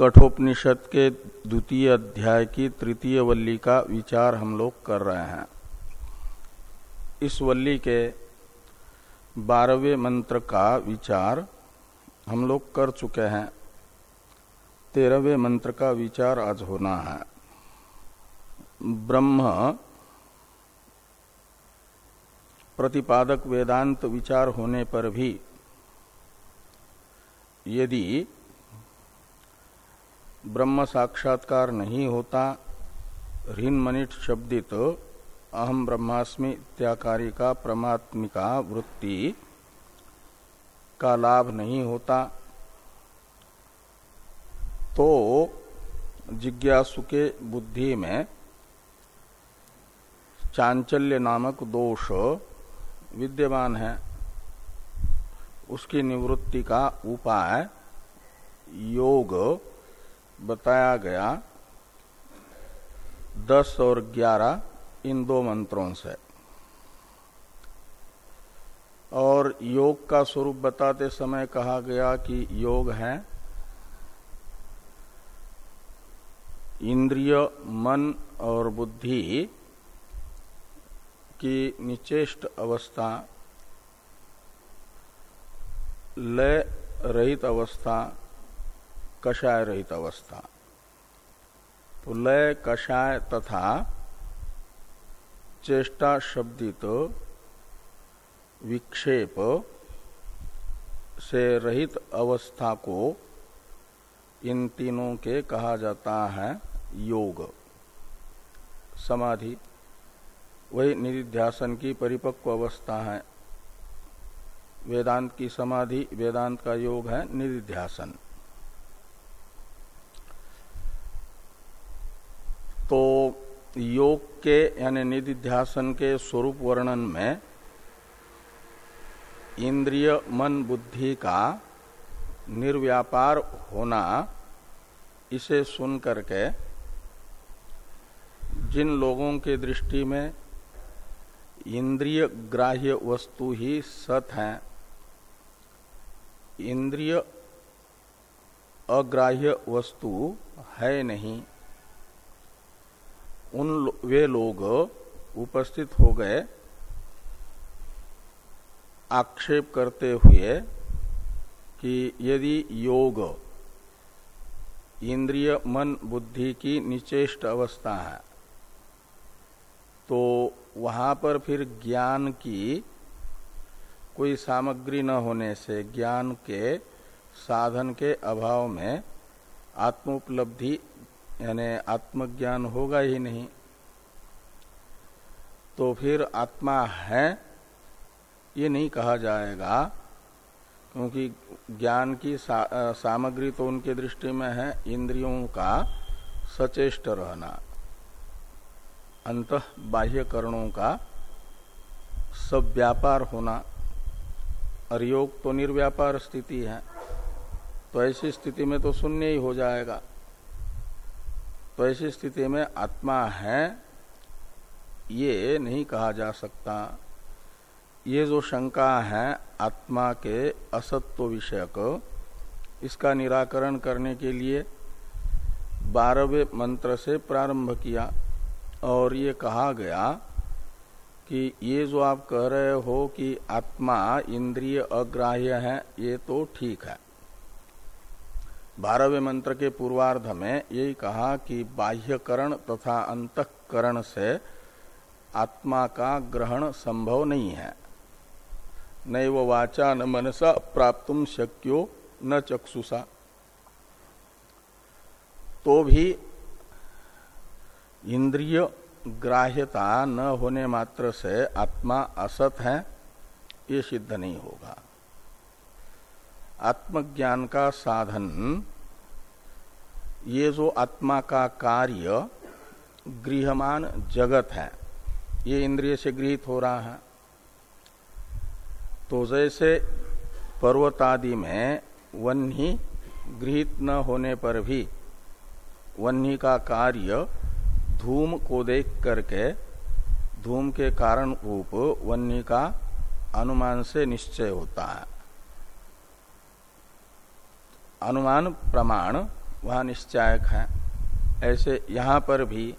कठोपनिषद के द्वितीय अध्याय की तृतीय वल्ली का विचार हम लोग कर रहे हैं। इस वल्ली के बारहवें मंत्र का विचार हम लोग कर चुके हैं। तेरहवें मंत्र का विचार आज होना है। ब्रह्म प्रतिपादक वेदांत विचार होने पर भी यदि ब्रह्म साक्षात्कार नहीं होता ऋण मनिट शब्दित अहम ब्रह्मास्मि इत्याकारी का परमात्मिका वृत्ति का लाभ नहीं होता। तो जिज्ञासु के बुद्धि में चांचल्य नामक दोष विद्यमान है। उसकी निवृत्ति का उपाय योग बताया गया, दस और ग्यारह इन दो मंत्रों से। और योग का स्वरूप बताते समय कहा गया कि योग है इंद्रिय, मन और बुद्धि की निचेष्ट अवस्था, लय रहित अवस्था कषाय रहित अवस्था तो लय कषाय तथा चेष्टा शब्दित विक्षेप से रहित अवस्था को इन तीनों के कहा जाता है योग। समाधि, वही निधिध्यासन की परिपक्व अवस्था है। वेदांत की समाधि, वेदांत का योग है निधिध्यासन तो योग के, यानी निधिध्यासन के स्वरूप वर्णन में इंद्रिय मन बुद्धि का निर्व्यापार होना, इसे सुन करके जिन लोगों के दृष्टि में इंद्रिय ग्राह्य वस्तु ही सत है, इंद्रिय अग्राह्य वस्तु है नहीं उन वे लोग उपस्थित हो गए, आक्षेप करते हुए कि यदि योग इंद्रिय मन बुद्धि की निचेष्ट अवस्था है तो वहाँ पर फिर ज्ञान की कोई सामग्री न होने से ज्ञान के साधन के अभाव में आत्मोपलब्धि यानी आत्मज्ञान होगा ही नहीं। तो फिर आत्मा है ये नहीं कहा जाएगा क्योंकि ज्ञान की सा, सामग्री तो उनके दृष्टि में है इंद्रियों का सचेष्ट रहना। अंत बाह्य करणों का सब व्यापार होना। और योग तो निर्व्यापार स्थिति है तो ऐसी स्थिति में तो शून्य ही हो जाएगा। तो ऐसी स्थिति में आत्मा है, ये नहीं कहा जा सकता। ये जो शंका है आत्मा के असत्व विषयक, इसका निराकरण करने के लिए बारहवें मंत्र से प्रारंभ किया और ये कहा गया कि ये जो आप कह रहे हो कि आत्मा इंद्रिय अग्राह्य है, ये तो ठीक है। बारहवें मंत्र के पूर्वार्ध में यही कहा कि बाह्यकरण तथा अंतकरण से आत्मा का ग्रहण संभव नहीं है। नैव वाचा न मनसा, प्राप्त शक्यो न चक्षुषा। तो भी इंद्रिय ग्राह्यता न होने मात्र से आत्मा असत है, ये सिद्ध नहीं होगा। आत्मज्ञान का साधन, ये जो आत्मा का कार्य गृहमान जगत है, ये इंद्रिय से गृहित हो रहा है। तो जैसे पर्वतादि में वन्ही गृहित न होने पर भी वन्ही का कार्य धूम को देख करके, धूम के कारण रूप वन्य का अनुमान से निश्चय होता है। अनुमान प्रमाण वहाँ निश्चायक है। ऐसे यहाँ पर भी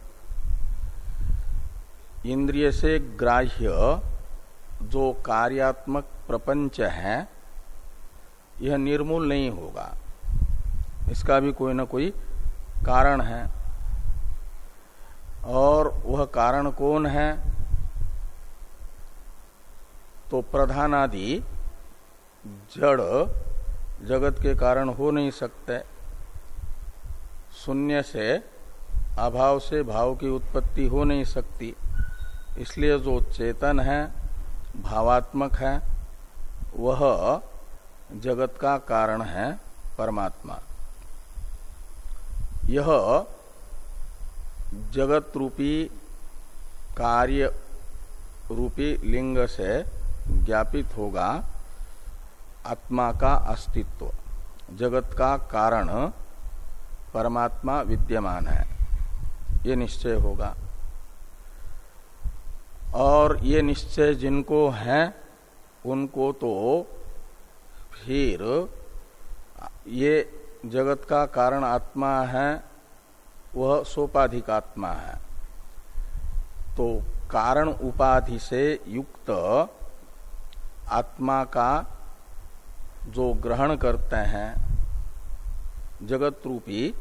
इंद्रिय से ग्राह्य जो कार्यात्मक प्रपंच है, यह निर्मूल नहीं होगा। इसका भी कोई ना कोई कारण है। और वह कारण कौन है? तो प्रधानादि जड़ जगत के कारण हो नहीं सकते। शून्य से अभाव से भाव की उत्पत्ति हो नहीं सकती। इसलिए जो चेतन है, भावात्मक है, वह जगत का कारण है परमात्मा। यह जगत रूपी कार्य रूपी लिंग से ज्ञापित होगा। आत्मा का अस्तित्व। जगत का कारण परमात्मा विद्यमान है। ये निश्चय होगा। और ये निश्चय जिनको है, उनको तो फिर ये जगत का कारण आत्मा है, वह सोपाधिक आत्मा है। तो कारण उपाधि से युक्त आत्मा का जो ग्रहण करते हैं जगत रूपी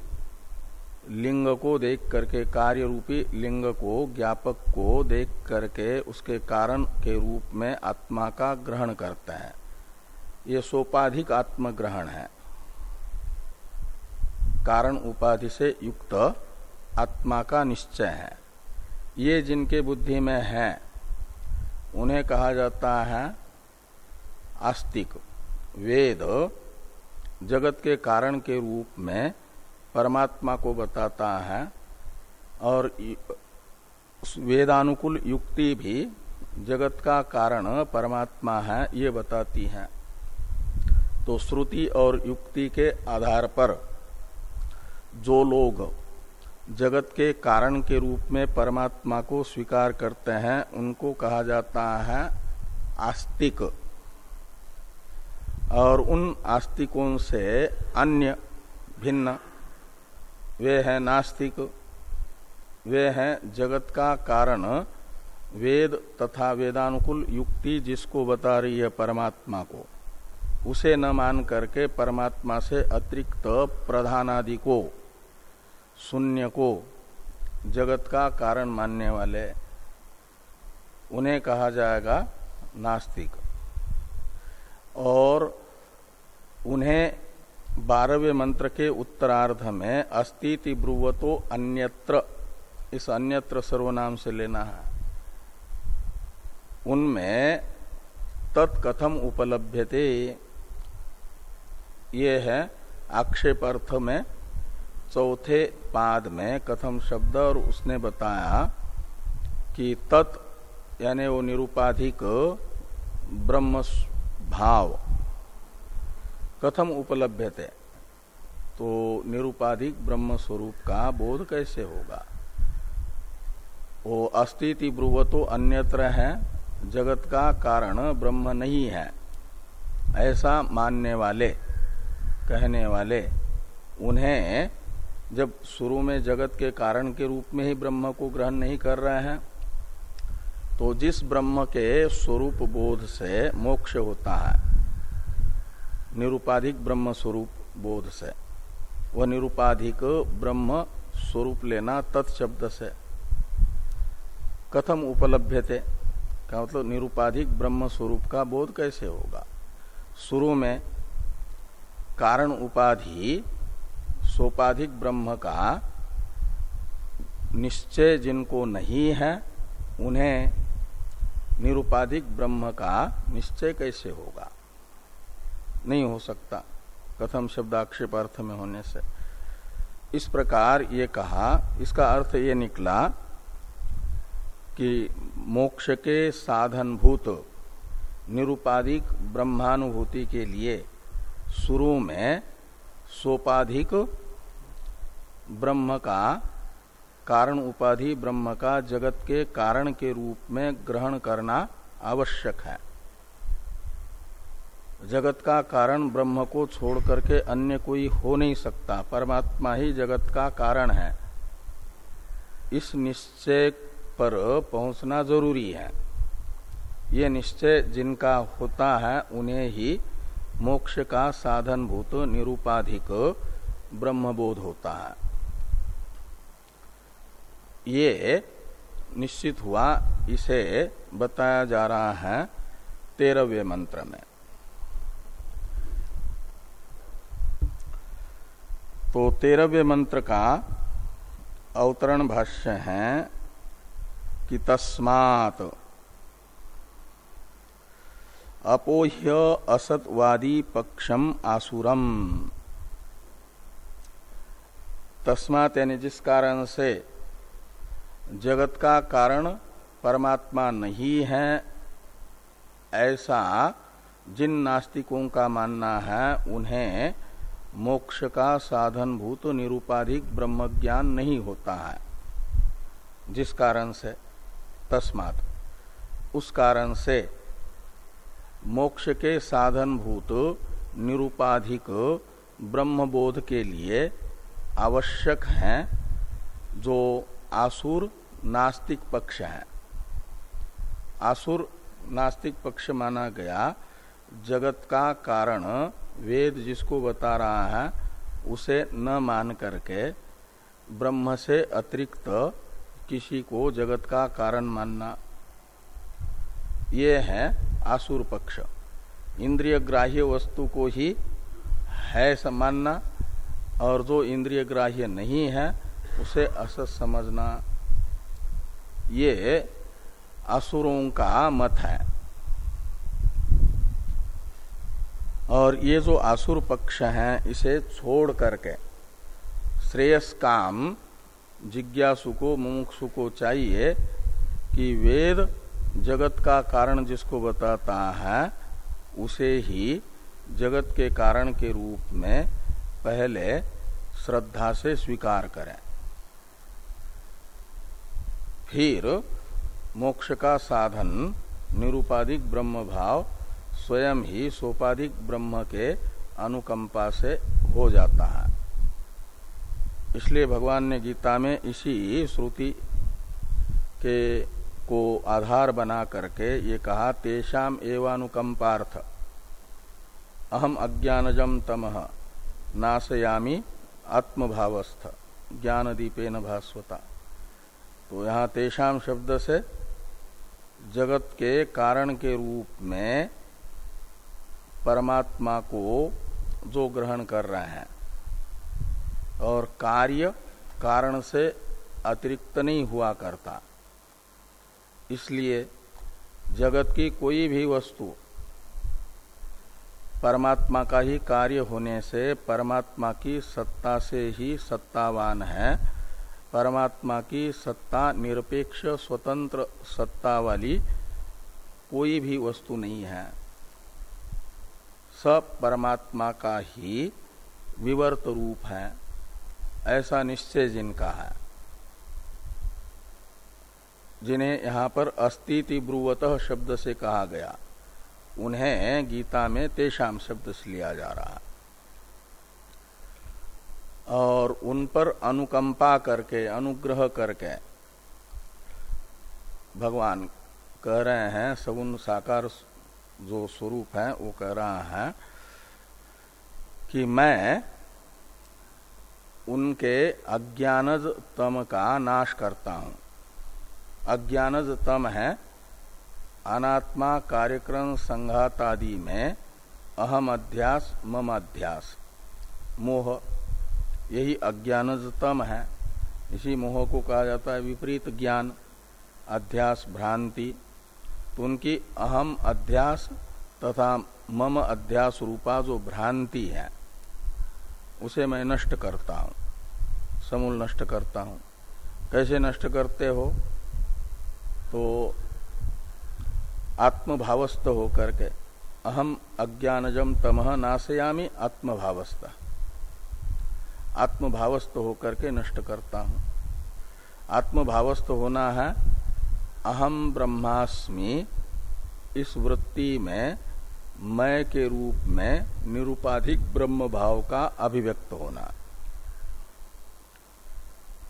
लिंग को देख करके कार्य रूपी लिंग को, ज्ञापक को देख करके, उसके कारण के रूप में आत्मा का ग्रहण करते हैं। ये सोपाधिक आत्मग्रहण है। कारण उपाधि से युक्त आत्मा का निश्चय है। ये जिनके बुद्धि में है, उन्हें कहा जाता है आस्तिक। वेद जगत के कारण के रूप में परमात्मा को बताता है और वेदानुकूल युक्ति भी जगत का कारण परमात्मा है, ये बताती है। तो श्रुति और युक्ति के आधार पर जो लोग जगत के कारण के रूप में परमात्मा को स्वीकार करते हैं, उनको कहा जाता है आस्तिक। और उन आस्तिकों से अन्य भिन्न, वे हैं नास्तिक, वे हैं जगत का कारण, वेद तथा वेदानुकूल युक्ति जिसको बता रही है परमात्मा को। उसे न मान करके परमात्मा से अतिरिक्त प्रधानादि को शून्य को जगत का कारण मानने वाले, उन्हें कहा जाएगा नास्तिक। और उन्हें बारहवें मंत्र के उत्तरार्ध में अस्तिति ब्रुवतो अन्यत्र, इस अन्यत्र सर्वनाम से लेना है। उनमें तत्कथम उपलभ्यते ये है आक्षेप अर्थ में, चौथे पाद में कथम शब्द और उसने बताया कि तत्, यानी वो निरुपाधिक ब्रह्म भाव। कथम उपलब्ध थे तो निरुपाधिक ब्रह्म स्वरूप का बोध कैसे होगा? वो अस्तिति ब्रुवतो अन्यत्र है, जगत का कारण ब्रह्म नहीं है। ऐसा मानने वाले, कहने वाले, उन्हें जब शुरू में जगत के कारण के रूप में ही ब्रह्म को ग्रहण नहीं कर रहे हैं तो जिस ब्रह्म के स्वरूप बोध से मोक्ष होता है, निरुपाधिक ब्रह्म स्वरूप बोध से, वह निरुपाधिक ब्रह्म स्वरूप लेना तत्शब्द से। कथम उपलब्ध उपलभ्यते? क्या मतलब निरुपाधिक ब्रह्म स्वरूप का बोध कैसे होगा? शुरू में कारण उपाधि सोपाधिक ब्रह्म का निश्चय जिनको नहीं है, उन्हें निरुपाधिक ब्रह्म का निश्चय कैसे होगा? नहीं हो सकता। कथम शब्दाक्षेप अर्थ में होने से। इस प्रकार ये कहा, इसका अर्थ ये निकला कि मोक्ष के साधनभूत निरुपाधिक ब्रह्मानुभूति के लिए शुरू में सोपाधिक ब्रह्म का कारण उपाधि ब्रह्म का जगत के कारण के रूप में ग्रहण करना आवश्यक है। जगत का कारण ब्रह्म को छोड़ करके अन्य कोई हो नहीं सकता, परमात्मा ही जगत का कारण है। इस निश्चय पर पहुँचना ज़रूरी है। ये निश्चय जिनका होता है, उन्हें ही मोक्ष का साधन भूत निरूपाधिक ब्रह्मबोध होता है। ये निश्चित हुआ, इसे बताया जा रहा है तेरहवें मंत्र में। तो तेरहवें मंत्र का अवतरण भाष्य है कि तस्मात अपोह्य असतवादी पक्षम आसुरम। तस्मात यानी जिस कारण से जगत का कारण परमात्मा नहीं है, ऐसा जिन नास्तिकों का मानना है, उन्हें मोक्ष का साधन भूत निरूपाधिक ब्रह्म ज्ञान नहीं होता है। जिस कारण से? तस्मात। उस कारण से मोक्ष के साधन भूत निरूपाधिक ब्रह्मबोध के लिए आवश्यक हैं जो आसुर नास्तिक पक्ष है। आसुर नास्तिक पक्ष माना गया, जगत का कारण, वेद जिसको बता रहा है, उसे न मान करके, ब्रह्म से अतिरिक्त किसी को जगत का कारण मानना। ये है आसुर पक्ष। इंद्रिय ग्राह्य वस्तु को ही है मानना, और जो इंद्रिय ग्राह्य नहीं है उसे असत समझना। ये असुरों का मत है। और ये जो आसुर पक्ष है, इसे छोड़ करके श्रेयस काम जिज्ञासु को, मुमुक्षु को चाहिए कि वेद जगत का कारण जिसको बताता है, उसे ही जगत के कारण के रूप में पहले श्रद्धा से स्वीकार करें। फिर मोक्ष का साधन, निरूपाधिक ब्रह्म भाव स्वयं ही सोपाधिक ब्रह्म के अनुकंपा से हो जाता है। इसलिए भगवान ने गीता में इसी श्रुति के को आधार बना करके ये कहा, तेषाम एवानुकंपार्थ। अहम अज्ञानजम तमह नाशयामी आत्मभावस्थ ज्ञान दीपेन भास्वता। तो यहाँ तेषाम शब्द से जगत के कारण के रूप में परमात्मा को जो ग्रहण कर रहे हैं और कार्य कारण से अतिरिक्त नहीं हुआ करता। इसलिए जगत की कोई भी वस्तु परमात्मा का ही कार्य होने से परमात्मा की सत्ता से ही सत्तावान है। परमात्मा की सत्ता निरपेक्ष, स्वतंत्र सत्ता वाली कोई भी वस्तु नहीं है। सब परमात्मा का ही विवर्त रूप है, ऐसा निश्चय जिनका है। जिन्हें यहाँ पर अस्तिति ब्रुवत शब्द से कहा गया, उन्हें गीता में तेषाम शब्द से लिया जा रहा है। और उन पर अनुकंपा करके, अनुग्रह करके। भगवान कह रहे हैं, सगुन साकार जो स्वरूप है, वो कह रहा है कि मैं उनके अज्ञानज तम का नाश करता हूँ। अज्ञानज तम है अनात्मा कार्यक्रम संघात आदि में अहम अध्यास, मम अध्यास, मोह यही अज्ञानज तम है। इसी मोह को कहा जाता है विपरीत ज्ञान, अध्यास भ्रांति। तो उनकी अहम अध्यास तथा मम अध्यास रूपा जो भ्रांति है, उसे मैं नष्ट करता हूँ। समूल नष्ट करता हूँ। कैसे नष्ट करते हो? तो आत्मभावस्थ होकर के अहम अज्ञानजम तमह नाशयामी आत्मभावस्थ। आत्मभावस्थ होकर के नष्ट करता हूँ। आत्मभावस्थ होना है, अहम ब्रह्मास्मि, इस वृत्ति में, मैं के रूप में निरुपाधिक ब्रह्म भाव का अभिव्यक्त होना।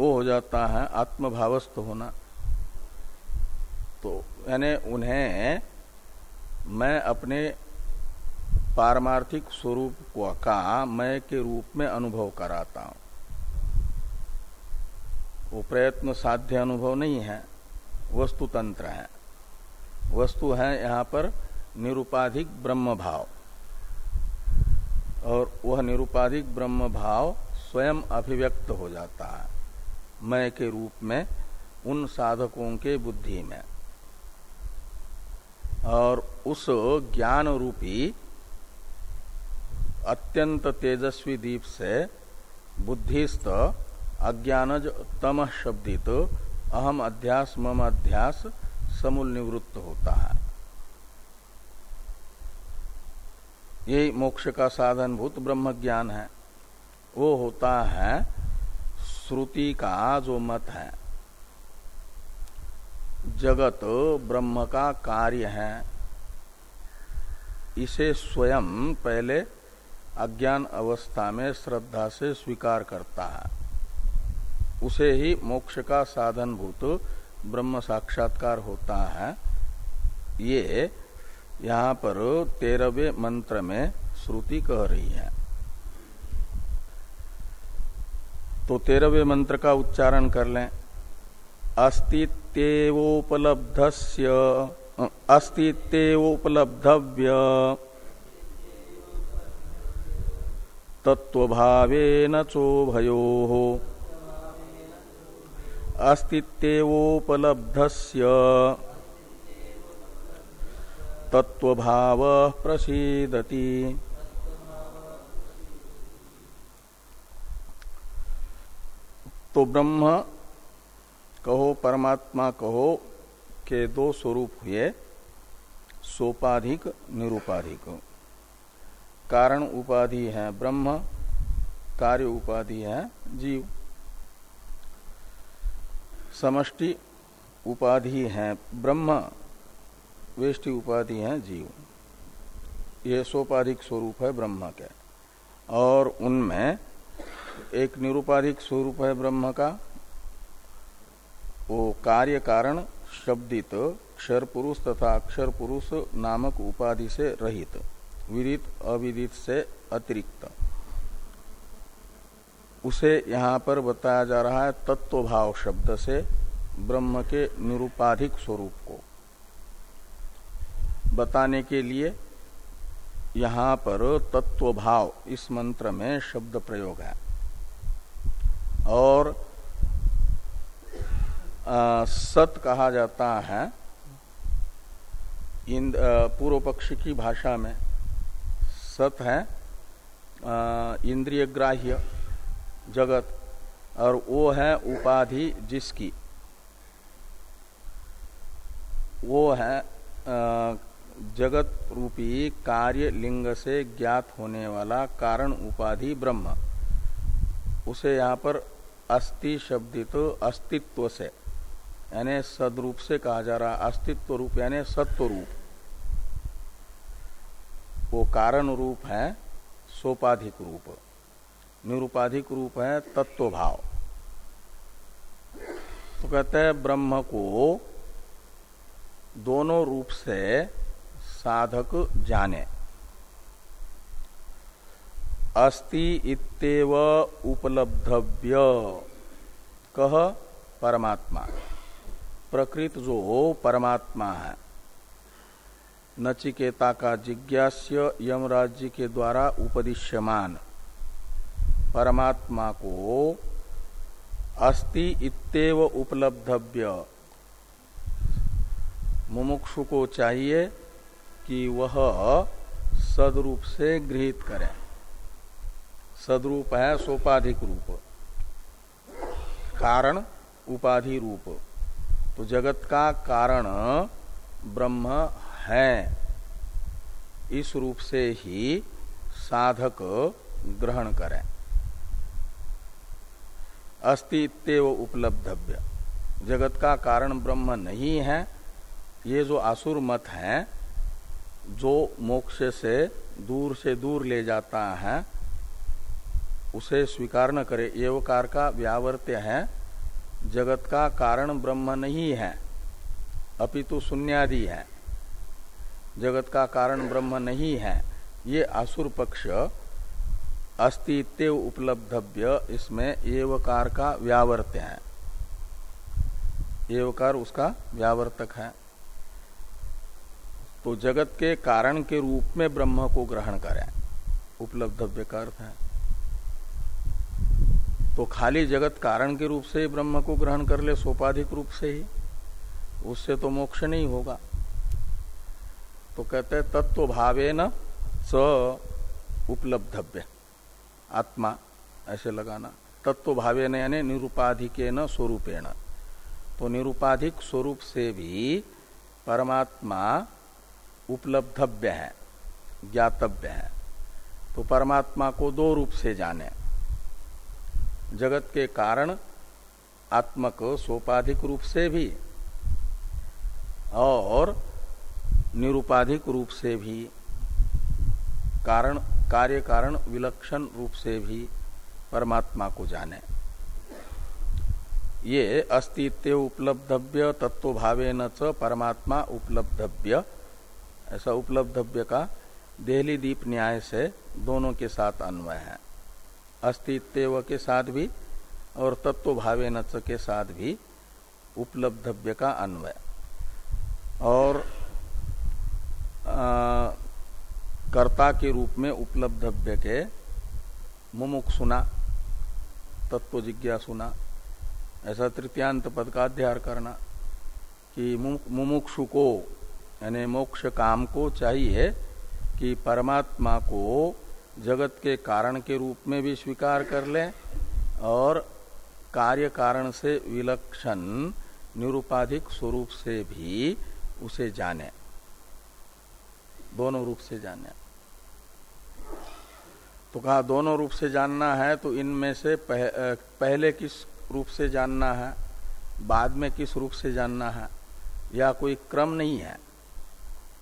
वो हो जाता है आत्मभावस्थ होना। तो यानी उन्हें मैं अपने पारमार्थिक स्वरूप का मैं के रूप में अनुभव कराता हूँ। वो प्रयत्न साध्य अनुभव नहीं है, वस्तु तंत्र है। वस्तु है यहाँ पर निरुपाधिक ब्रह्म भाव। और वह निरुपाधिक ब्रह्म भाव स्वयं अभिव्यक्त हो जाता है, मैं के रूप में उन साधकों के बुद्धि में। और उस ज्ञान रूपी अत्यंत तेजस्वी दीप से बुद्धिस्त अज्ञानज तम शब्दित अहम अध्यास मम अध्यास समूल निवृत्त होता है। यही मोक्ष का साधन भूत ब्रह्म ज्ञान है। वो होता है श्रुति का जो मत है। जगत ब्रह्म का कार्य है। इसे स्वयं पहले अज्ञान अवस्था में श्रद्धा से स्वीकार करता है। उसे ही मोक्ष का साधन भूत ब्रह्म साक्षात्कार होता है। ये यहाँ पर तेरहवे मंत्र में श्रुति कह रही है। तो तेरहवे मंत्र का उच्चारण कर लें। अस्तित्वोपलब्धस्य अस्तित्वोपलब्धव्य तत्वभावेन चोभयो। अस्तित्वोपलब्धस्य तत्वभाव प्रसीदति। तो ब्रह्म कहो, परमात्मा कहो, के दो स्वरूप हुए, सोपाधिक, निरूपाधिक। कारण उपाधि है, ब्रह्म कार्य उपाधि है, जीव। समष्टि उपाधि है, ब्रह्म वेष्टि उपाधि है, जीव। ये सोपाधिक स्वरूप है ब्रह्म के। और उनमें एक निरुपाधिक स्वरूप है ब्रह्म का, वो कार्य कारण शब्दित क्षर पुरुष तथा अक्षर पुरुष नामक उपाधि से रहित। विदित अविदित से अतिरिक्त। उसे यहाँ पर बताया जा रहा है तत्वभाव शब्द से ब्रह्म के निरुपाधिक स्वरूप को। बताने के लिए यहाँ पर तत्वभाव इस मंत्र में शब्द प्रयोग है। और सत कहा जाता है पूर्व पक्ष की भाषा में। सत है इंद्रिय ग्राह्य जगत, और वो है उपाधि जिसकी। वो है जगत रूपी कार्य लिंग से ज्ञात होने वाला कारण उपाधि ब्रह्म। उसे यहाँ पर अस्थि शब्दित तो अस्तित्व से, यानी सदरूप से कहा जा रहा, अस्तित्व रूप यानी सत्व रूप। वो कारण रूप है सोपाधिक रूप। निरुपाधिक रूप है तत्व भाव तो कहते हैं, ब्रह्म को दोनों रूप से साधक जाने। अस्ति इतव उपलब्धव्य, कह परमात्मा। प्रकृत जो परमात्मा है। नचिकेता का जिज्ञास्य यम राज्य के द्वारा उपदिश्यमान। परमात्मा को अस्ति इतव उपलब्धव्य। मुमुक्षु को चाहिए कि वह सदरूप से गृहित करें। सदरूप है सोपाधिक रूप कारण उपाधि रूप तो जगत का कारण ब्रह्म है। इस रूप से ही साधक ग्रहण करें। अस्तित्व उपलब्धव्य। जगत का कारण ब्रह्म नहीं है। ये जो आसुर मत है, जो मोक्ष से दूर से दूर ले जाता है, उसे स्वीकार न करे। एवकार का व्यावर्त्य है। जगत का कारण ब्रह्म नहीं है। अपितु शून्यादि है। जगत का कारण ब्रह्म नहीं है। ये आसुर पक्ष अस्तित्व उपलब्धव्य, इसमें एवकार का व्यावर्त्य है। एवकार उसका व्यावर्तक है। तो जगत के कारण के रूप में ब्रह्म को ग्रहण करें। उपलब्धव्य का अर्थ है। तो खाली जगत कारण के रूप से ही ब्रह्म को ग्रहण कर ले, सोपाधिक रूप से ही। उससे तो मोक्ष नहीं होगा। तो कहते तत्व भावे न स उपलब्धव्य। आत्मा, ऐसे लगाना। तत्व भावे न यानी निरूपाधिके न स्वरूपेण। तो निरूपाधिक स्वरूप से भी परमात्मा उपलब्धव्य है, ज्ञातव्य है। तो परमात्मा को दो रूप से जाने। जगत के कारण आत्मक सोपाधिक रूप से भी, और निरूपाधिक रूप से भी, कारण, कार्य कारण, विलक्षण रूप से भी परमात्मा को जाने। ये अस्तित्व उपलब्धव्य तत्व भावे न च परमात्मा उपलब्धव्य। ऐसा उपलब्धव्य का देहली दीप न्याय से दोनों के साथ अन्वय है। अस्तित्व के साथ भी और तत्व भावे नच के साथ भी उपलब्धव्य का अन्वय। और कर्ता के रूप में उपलब्धव्य के मुमुख सुना, तत्व जिज्ञा सुना ऐसा तृतीयांत पद का अध्ययन करना कि मुमुक्षु को, यानी मोक्ष काम को चाहिए कि परमात्मा को जगत के कारण के रूप में भी स्वीकार कर ले और कार्य कारण से विलक्षण, निरूपाधिक स्वरूप से भी उसे जाने। दोनों रूप से जाने। तो कहा दोनों रूप से जानना है तो इनमें से पह, पहले किस रूप से जानना है बाद में किस रूप से जानना है या कोई क्रम नहीं है।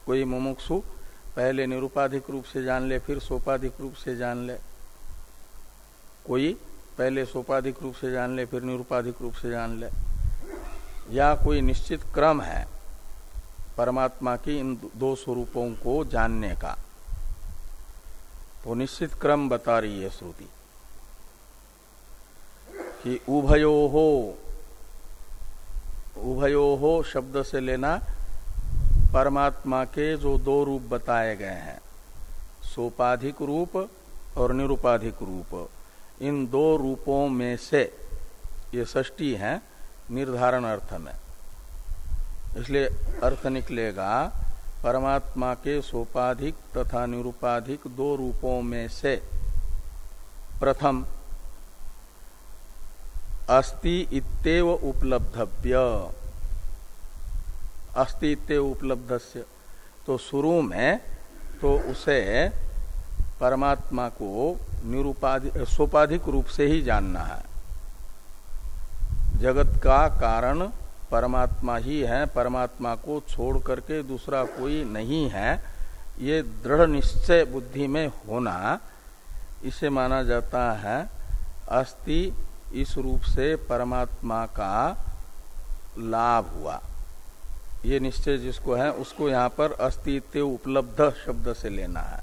कोई मुमुक्षु पहले निरूपाधिक रूप से जान ले फिर सोपाधिक रूप से जान ले। कोई पहले सोपाधिक रूप से जान ले फिर निरूपाधिक रूप से जान ले। या कोई निश्चित क्रम है परमात्मा की इन दो स्वरूपों को जानने का। तो निश्चित क्रम बता रही है श्रुति कि उभयो हो उभयो हो शब्द से लेना परमात्मा के जो दो रूप बताए गए हैं, सोपाधिक रूप और निरुपाधिक रूप, इन दो रूपों में से ये षष्टी है निर्धारण अर्थ में। इसलिए अर्थ निकलेगा, परमात्मा के सोपाधिक तथा निरूपाधिक दो रूपों में से प्रथम, अस्ति इतव उपलब्धव्य। अस्तित्व उपलब्ध तो शुरू में तो उसे परमात्मा को निरूपाधिक सोपाधिक रूप से ही जानना है। जगत का कारण परमात्मा ही है परमात्मा को छोड़ करके दूसरा कोई नहीं है। ये दृढ़ निश्चय बुद्धि में होना इसे माना जाता है अस्थि इस रूप से परमात्मा का लाभ हुआ। ये निश्चय जिसको है उसको यहाँ पर अस्तित्व उपलब्ध शब्द से लेना है।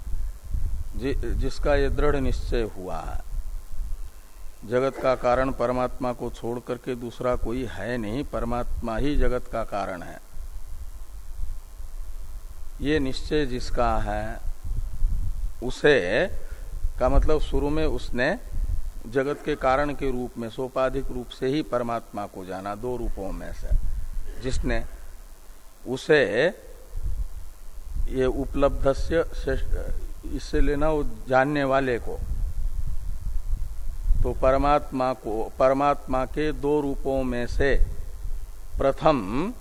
जि, जिसका ये दृढ़ निश्चय हुआ है। जगत का कारण परमात्मा को छोड़ करके दूसरा कोई है नहीं, परमात्मा ही जगत का कारण है। ये निश्चय जिसका है, उसे का मतलब शुरू में उसने जगत के कारण के रूप में, सोपाधिक रूप से ही परमात्मा को जाना, दो रूपों में से, जिसने उसे ये उपलब्ध से इससे लेना वो जानने वाले को तो परमात्मा को, परमात्मा के दो रूपों में से प्रथम,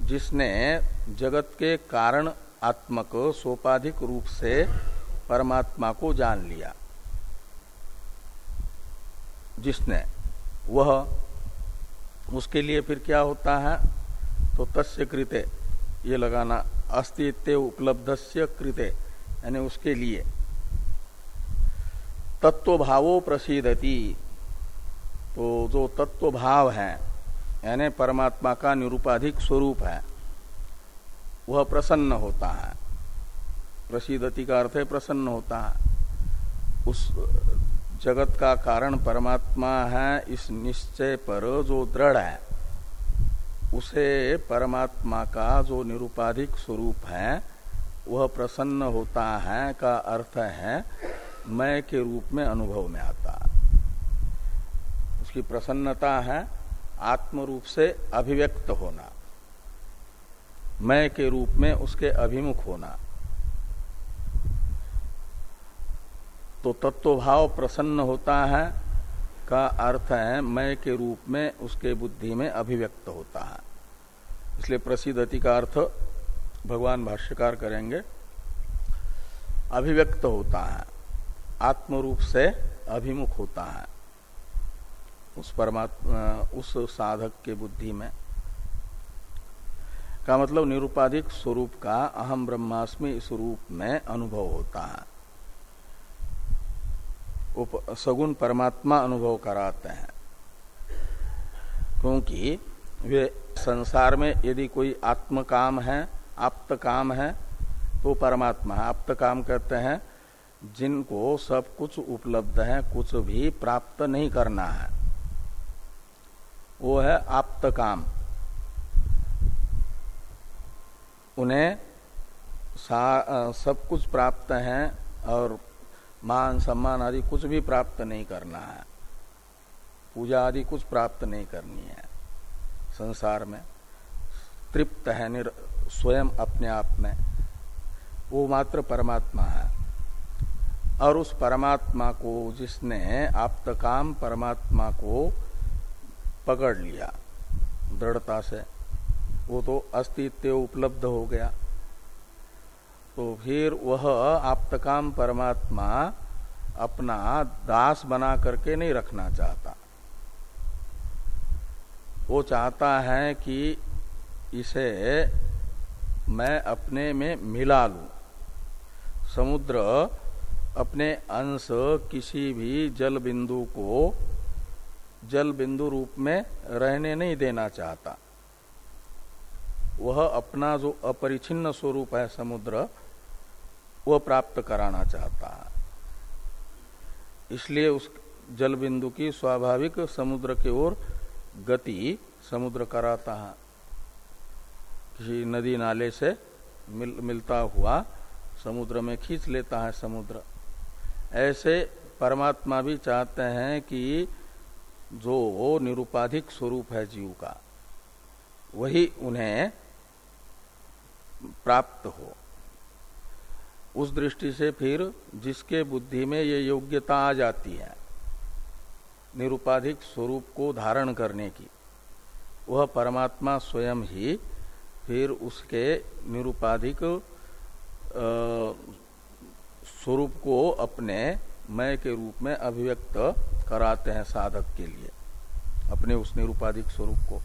जिसने जगत के कारण आत्मक सोपाधिक रूप से परमात्मा को जान लिया, जिसने, वह, उसके लिए फिर क्या होता है? तो तस्य कृते, ये लगाना अस्तित्व उपलब्ध कृते, यानी उसके लिए। तत्व भावो प्रसिद्धति तो जो तत्व भाव है, यानी परमात्मा का निरूपाधिक स्वरूप है, वह प्रसन्न होता है। प्रसिद्धति का अर्थ है प्रसन्न होता है। उस जगत का कारण परमात्मा है, इस निश्चय पर जो दृढ़ है, उसे परमात्मा का जो निरूपाधिक स्वरूप है, वह प्रसन्न होता है का अर्थ है मैं के रूप में अनुभव में आता उसकी प्रसन्नता है आत्म रूप से अभिव्यक्त होना। मैं के रूप में उसके अभिमुख होना। तो तत्वभाव प्रसन्न होता है, का अर्थ है मैं के रूप में उसके बुद्धि में अभिव्यक्त होता है। इसलिए प्रसिद्धति का अर्थ भगवान भाष्यकार करेंगे, अभिव्यक्त होता है। आत्म रूप से अभिमुख होता है। उस परमात्मा, उस साधक के बुद्धि में। का मतलब निरुपाधिक स्वरूप का अहम ब्रह्मास्मि स्वरूप में अनुभव होता है। सगुण परमात्मा अनुभव कराते हैं। क्योंकि वे संसार में यदि कोई आत्म काम है आप्त काम है तो परमात्मा है। आप्त काम कहते हैं जिनको सब कुछ उपलब्ध है, कुछ भी प्राप्त नहीं करना है। वो है आप्त काम। उन्हें सब कुछ प्राप्त है और मान, सम्मान आदि कुछ भी प्राप्त नहीं करना है। पूजा आदि कुछ प्राप्त नहीं करनी है संसार में। तृप्त है निर, स्वयं अपने आप में। वो मात्र परमात्मा है। और उस परमात्मा को जिसने आप काम परमात्मा को पकड़ लिया दृढ़ता से, वो तो अस्तित्व उपलब्ध हो गया। तो फिर वह आप्तकाम परमात्मा अपना दास बना करके नहीं रखना चाहता। वो चाहता है कि इसे मैं अपने में मिला लू। समुद्र अपने अंश किसी भी जल बिंदु को जल बिंदु रूप में रहने नहीं देना चाहता। वह अपना जो अपरिचिन्न स्वरूप है समुद्र वह प्राप्त कराना चाहता है। इसलिए उस जल बिंदु की स्वाभाविक समुद्र की ओर गति समुद्र कराता है। किसी नदी नाले से मिल, मिलता हुआ समुद्र में खींच लेता है समुद्र। ऐसे परमात्मा भी चाहते हैं कि जो वो निरुपाधिक स्वरूप है जीव का, वही उन्हें प्राप्त हो। उस दृष्टि से फिर जिसके बुद्धि में ये योग्यता आ जाती है, निरुपाधिक स्वरूप को धारण करने की, वह परमात्मा स्वयं ही फिर उसके निरुपाधिक स्वरूप को अपने मय के रूप में अभिव्यक्त कराते हैं साधक के लिए, अपने उस निरुपाधिक स्वरूप को।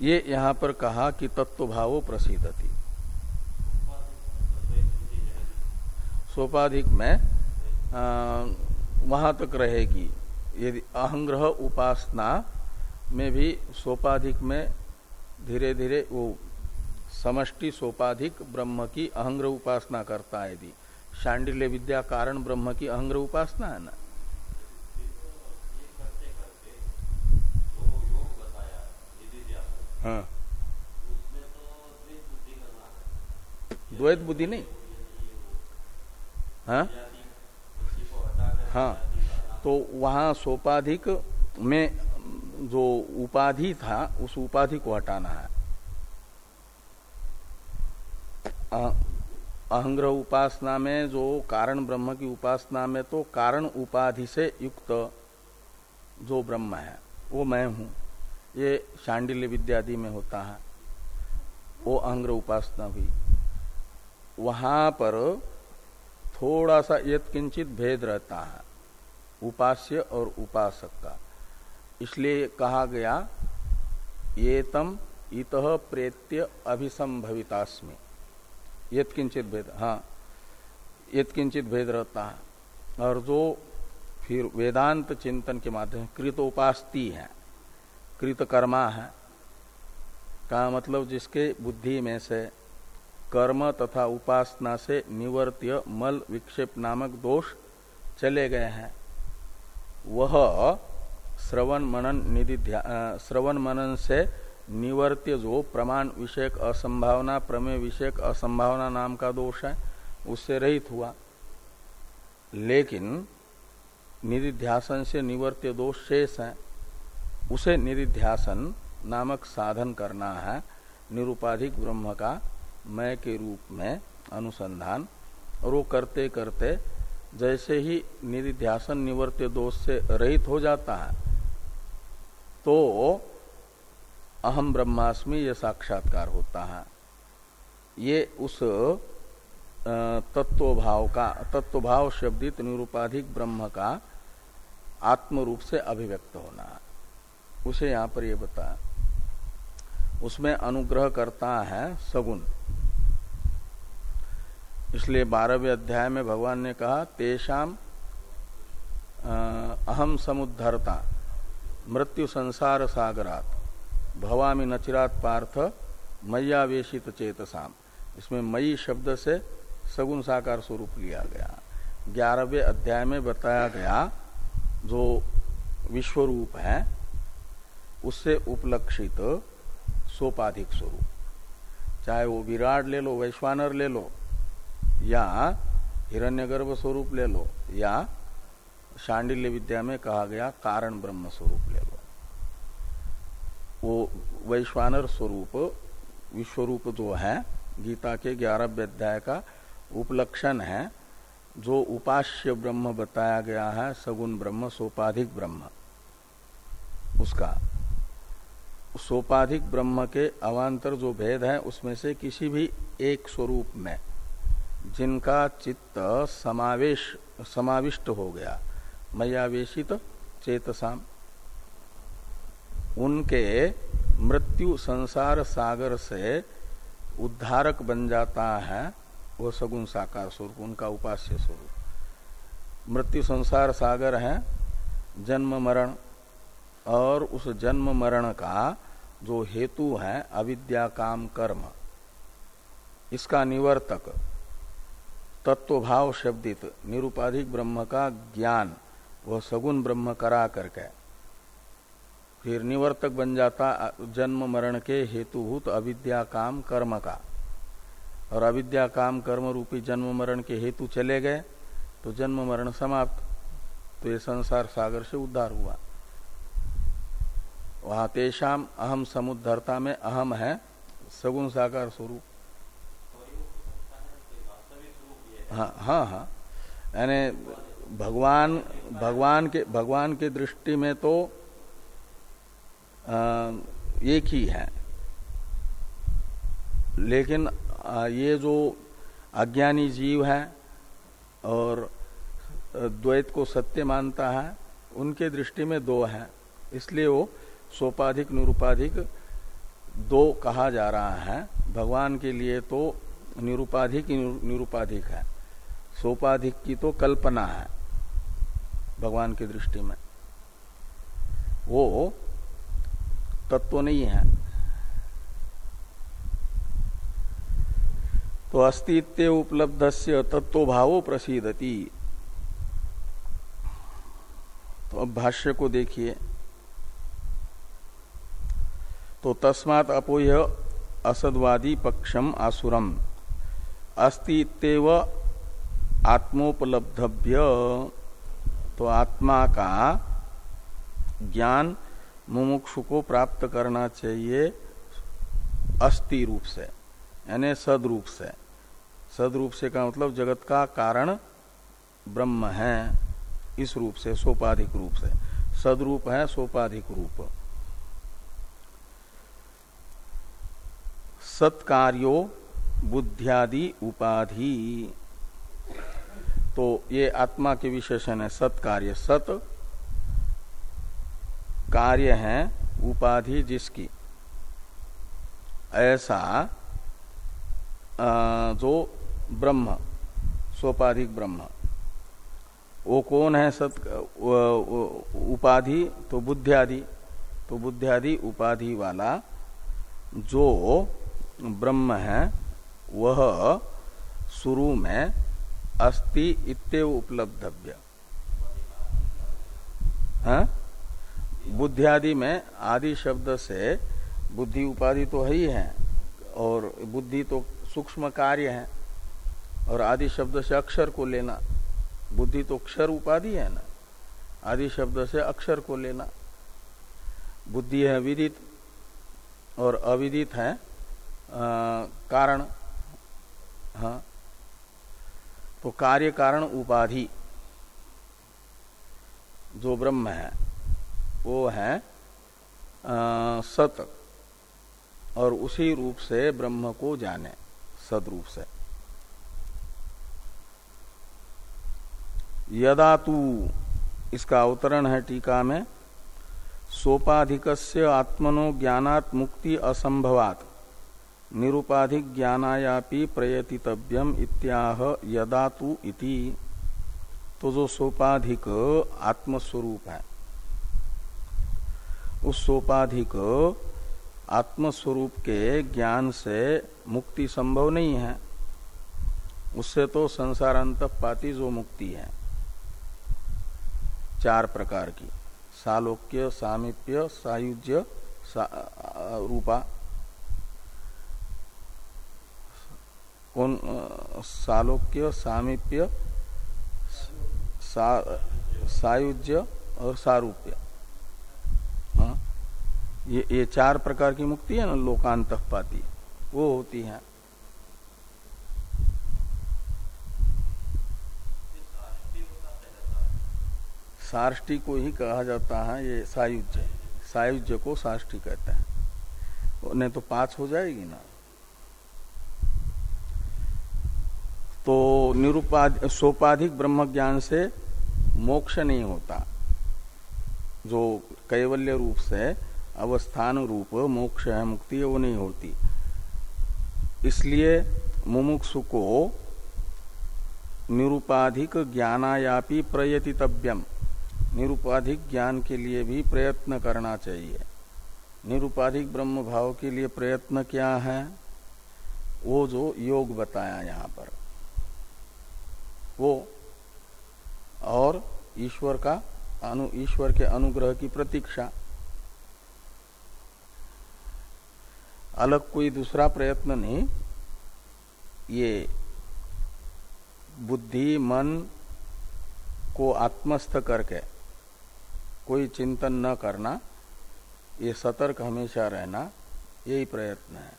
ये यहाँ पर कहा कि तत्व भावो प्रसिद्धति सोपाधिक में वहाँ तक रहेगी। यदि अहंग्रह उपासना में भी सोपाधिक में धीरे धीरे वो समष्टि सोपाधिक ब्रह्म की अहंग्र उपासना करता है यदि शांडिल्य विद्या कारण ब्रह्म की अहंग्र उपासना है ना? हाँ। द्वैत बुद्धि नहीं? हाँ? हाँ। तो वहाँ सोपाधिक में जो उपाधि था, उस उपाधि को हटाना है। अहंग्रह उपासना में जो कारण ब्रह्म की उपासना में तो कारण उपाधि से युक्त जो ब्रह्म है, वो मैं हूँ। ये शांडिल्य विद्यादि में होता है। वो अहंग्रह उपासना हुई वहाँ पर थोड़ा सा यत्किंचित भेद रहता है, उपास्य और उपासक का। इसलिए कहा गया ये तम इत प्रेत्य अभिसंभवितास्मि। यद किंचित भेद हाँ यद किंचित भेद रहता है। और जो फिर वेदांत चिंतन के माध्यम कृत उपास्ती है कृत कर्मा है, का मतलब जिसके बुद्धि में से कर्म तथा उपासना से निवर्त्य मल विक्षेप नामक दोष चले गए हैं, वह श्रवण मनन निधि श्रवण मनन से निवर्त्य जो प्रमाण विषयक असंभावना, प्रमेय विषयक असंभावना नाम का दोष है, उससे रहित हुआ। लेकिन निधिध्यासन से निवर्त्य दोष शेष है। उसे निधिध्यासन नामक साधन करना है, निरुपाधिक ब्रह्म का मय के रूप में अनुसंधान। और वो करते करते जैसे ही निधिध्यासन निवर्त्य दोष से रहित हो जाता है तो अहम ब्रह्मास्मि ये साक्षात्कार होता है। ये उस तत्वभाव का, तत्वभाव शब्दित निरूपाधिक ब्रह्म का आत्म रूप से अभिव्यक्त होना। उसे यहाँ पर ये बता। उसमें अनुग्रह करता है सगुण इसलिए बारहवें अध्याय में भगवान ने कहा तेषाम अहम समुद्धरता, मृत्यु संसार सागरात। भवामी नचिरात पार्थ मैयावेशित चेतसाम। इसमें मई शब्द से सगुण साकार स्वरूप लिया गया। ग्यारहवें अध्याय में बताया गया, जो विश्वरूप है, उससे उपलक्षित सोपाधिक स्वरूप। चाहे वो विराट ले लो, वैश्वानर ले लो, या हिरण्यगर्भ स्वरूप ले लो, या शांडिल्य विद्या में कहा गया कारण ब्रह्म स्वरूप ले लो। वो वैश्वानर स्वरूप, विश्वरूप जो है, गीता के ग्यारह अध्याय का उपलक्षण है, जो उपास्य ब्रह्म बताया गया है, सगुण ब्रह्म, सोपाधिक ब्रह्म। उसका, सोपाधिक ब्रह्म के अवान्तर जो भेद है, उसमें से किसी भी एक स्वरूप में, जिनका चित्त समावेश, समाविष्ट हो गया, मैयावेशित चेतसाम। उनके मृत्यु संसार सागर से उद्धारक बन जाता है वह सगुण साकार स्वरूप, उनका उपास्य स्वरूप। मृत्यु संसार सागर है, जन्म मरण, और उस जन्म मरण का जो हेतु है, अविद्या काम कर्म। इसका निवर्तक, तत्वभाव शब्दित, निरुपाधिक ब्रह्म का ज्ञान, वह सगुण ब्रह्म करा करके फिर निवर्तक बन जाता जन्म मरण के हेतुभूत अविद्या काम कर्म का। और अविद्या काम कर्म रूपी जन्म मरण के हेतु चले गए तो जन्म मरण समाप्त। तो ये संसार सागर से उद्धार हुआ। वहाँ तेषाम अहम समुद्धरता में अहम है, सगुण साकार स्वरूप। हाँ हाँ हाँ। यानी भगवान भगवान के भगवान के दृष्टि में तो एक ही है। लेकिन ये जो अज्ञानी जीव है और द्वैत को सत्य मानता है, उनके दृष्टि में दो है। इसलिए वो सोपाधिक, निरूपाधिक दो कहा जा रहा है। भगवान के लिए तो निरूपाधिक निरूपाधिक है। सोपाधिक की तो कल्पना है भगवान की दृष्टि में। वो तत्व नहीं है। तो अस्तित्व उपलब्ध से तत्व भावो प्रसिद्धति तो अब भाष्य को देखिए। तो तस्मात अपोय असदवादी पक्षम आसुरम। अस्तित्व आत्मोपलब्धव्य। तो आत्मा का ज्ञान मुमुक्षु को प्राप्त करना चाहिए अस्थि रूप से, यानी सदरूप से। सदरूप से का मतलब जगत का कारण ब्रह्म है, इस रूप से, सोपाधिक रूप से। सदरूप है, सोपाधिक रूप। सत्कार्यो बुद्धियादि उपाधि। तो ये आत्मा के विशेषण है, सत्कार्य, सत कार्य है उपाधि जिसकी। ऐसा जो ब्रह्म, सोपाधिक ब्रह्म। वो कौन है सत उपाधि? तो बुद्धियादि। तो बुद्धियादि उपाधि वाला जो ब्रह्म है, वह शुरू में अस्ति इत्यव उपलब्धव्य। हाँ? बुद्धियादि में आदि शब्द से बुद्धि उपाधि तो है ही है और बुद्धि तो सूक्ष्म कार्य है और आदि शब्द से अक्षर को लेना बुद्धि तो अक्षर उपाधि है ना? आदि शब्द से अक्षर को लेना। बुद्धि है विदित और अविदित है आ, कारण हाँ। तो कार्य कारण उपाधि जो ब्रह्म है। वो है सत, और उसी रूप से ब्रह्म को जाने सद रूप से। यदा तू, इसका अवतरण है टीका में सोपाधिक आत्मनो ज्ञात मुक्ति असंभवात, निरुपाधिक ज्ञानायापि प्रयतितव्यम इत्याह यदा तू इति तो जो सोपाधिक आत्मस्वरूप है। उस सोपाधिक आत्मस्वरूप के ज्ञान से मुक्ति संभव नहीं है। उससे तो संसारांत पाती जो मुक्ति है। चार प्रकार की। सालोक्य सामिप्य सायुज्य सा, रूपा। कौन सालोक्य सामिप्य सा, सायुज्य और सारूप्य? ये ये चार प्रकार की मुक्ति है ना लोकांत पाती वो होती है। साष्टी को ही कहा जाता है, ये सायुज्य। सायुज्य को साष्टी कहते हैं। नहीं तो पाँच हो जाएगी ना। तो निरुपाध, सोपाधिक ब्रह्म ज्ञान से मोक्ष नहीं होता, जो कैवल्य रूप से अवस्थान रूप मोक्ष है मुक्ति वो नहीं होती। इसलिए मुमुक्षु को निरुपाधिक ज्ञानायापी प्रयतितव्यम। निरुपाधिक ज्ञान के लिए भी प्रयत्न करना चाहिए। निरुपाधिक ब्रह्म भाव के लिए प्रयत्न क्या है? वो जो योग बताया यहाँ पर। वो और ईश्वर का अनु, ईश्वर के अनुग्रह की प्रतीक्षा। अलग कोई दूसरा प्रयत्न नहीं। ये बुद्धि, मन को आत्मस्थ करके कोई चिंतन न करना, ये सतर्क हमेशा रहना, यही प्रयत्न है।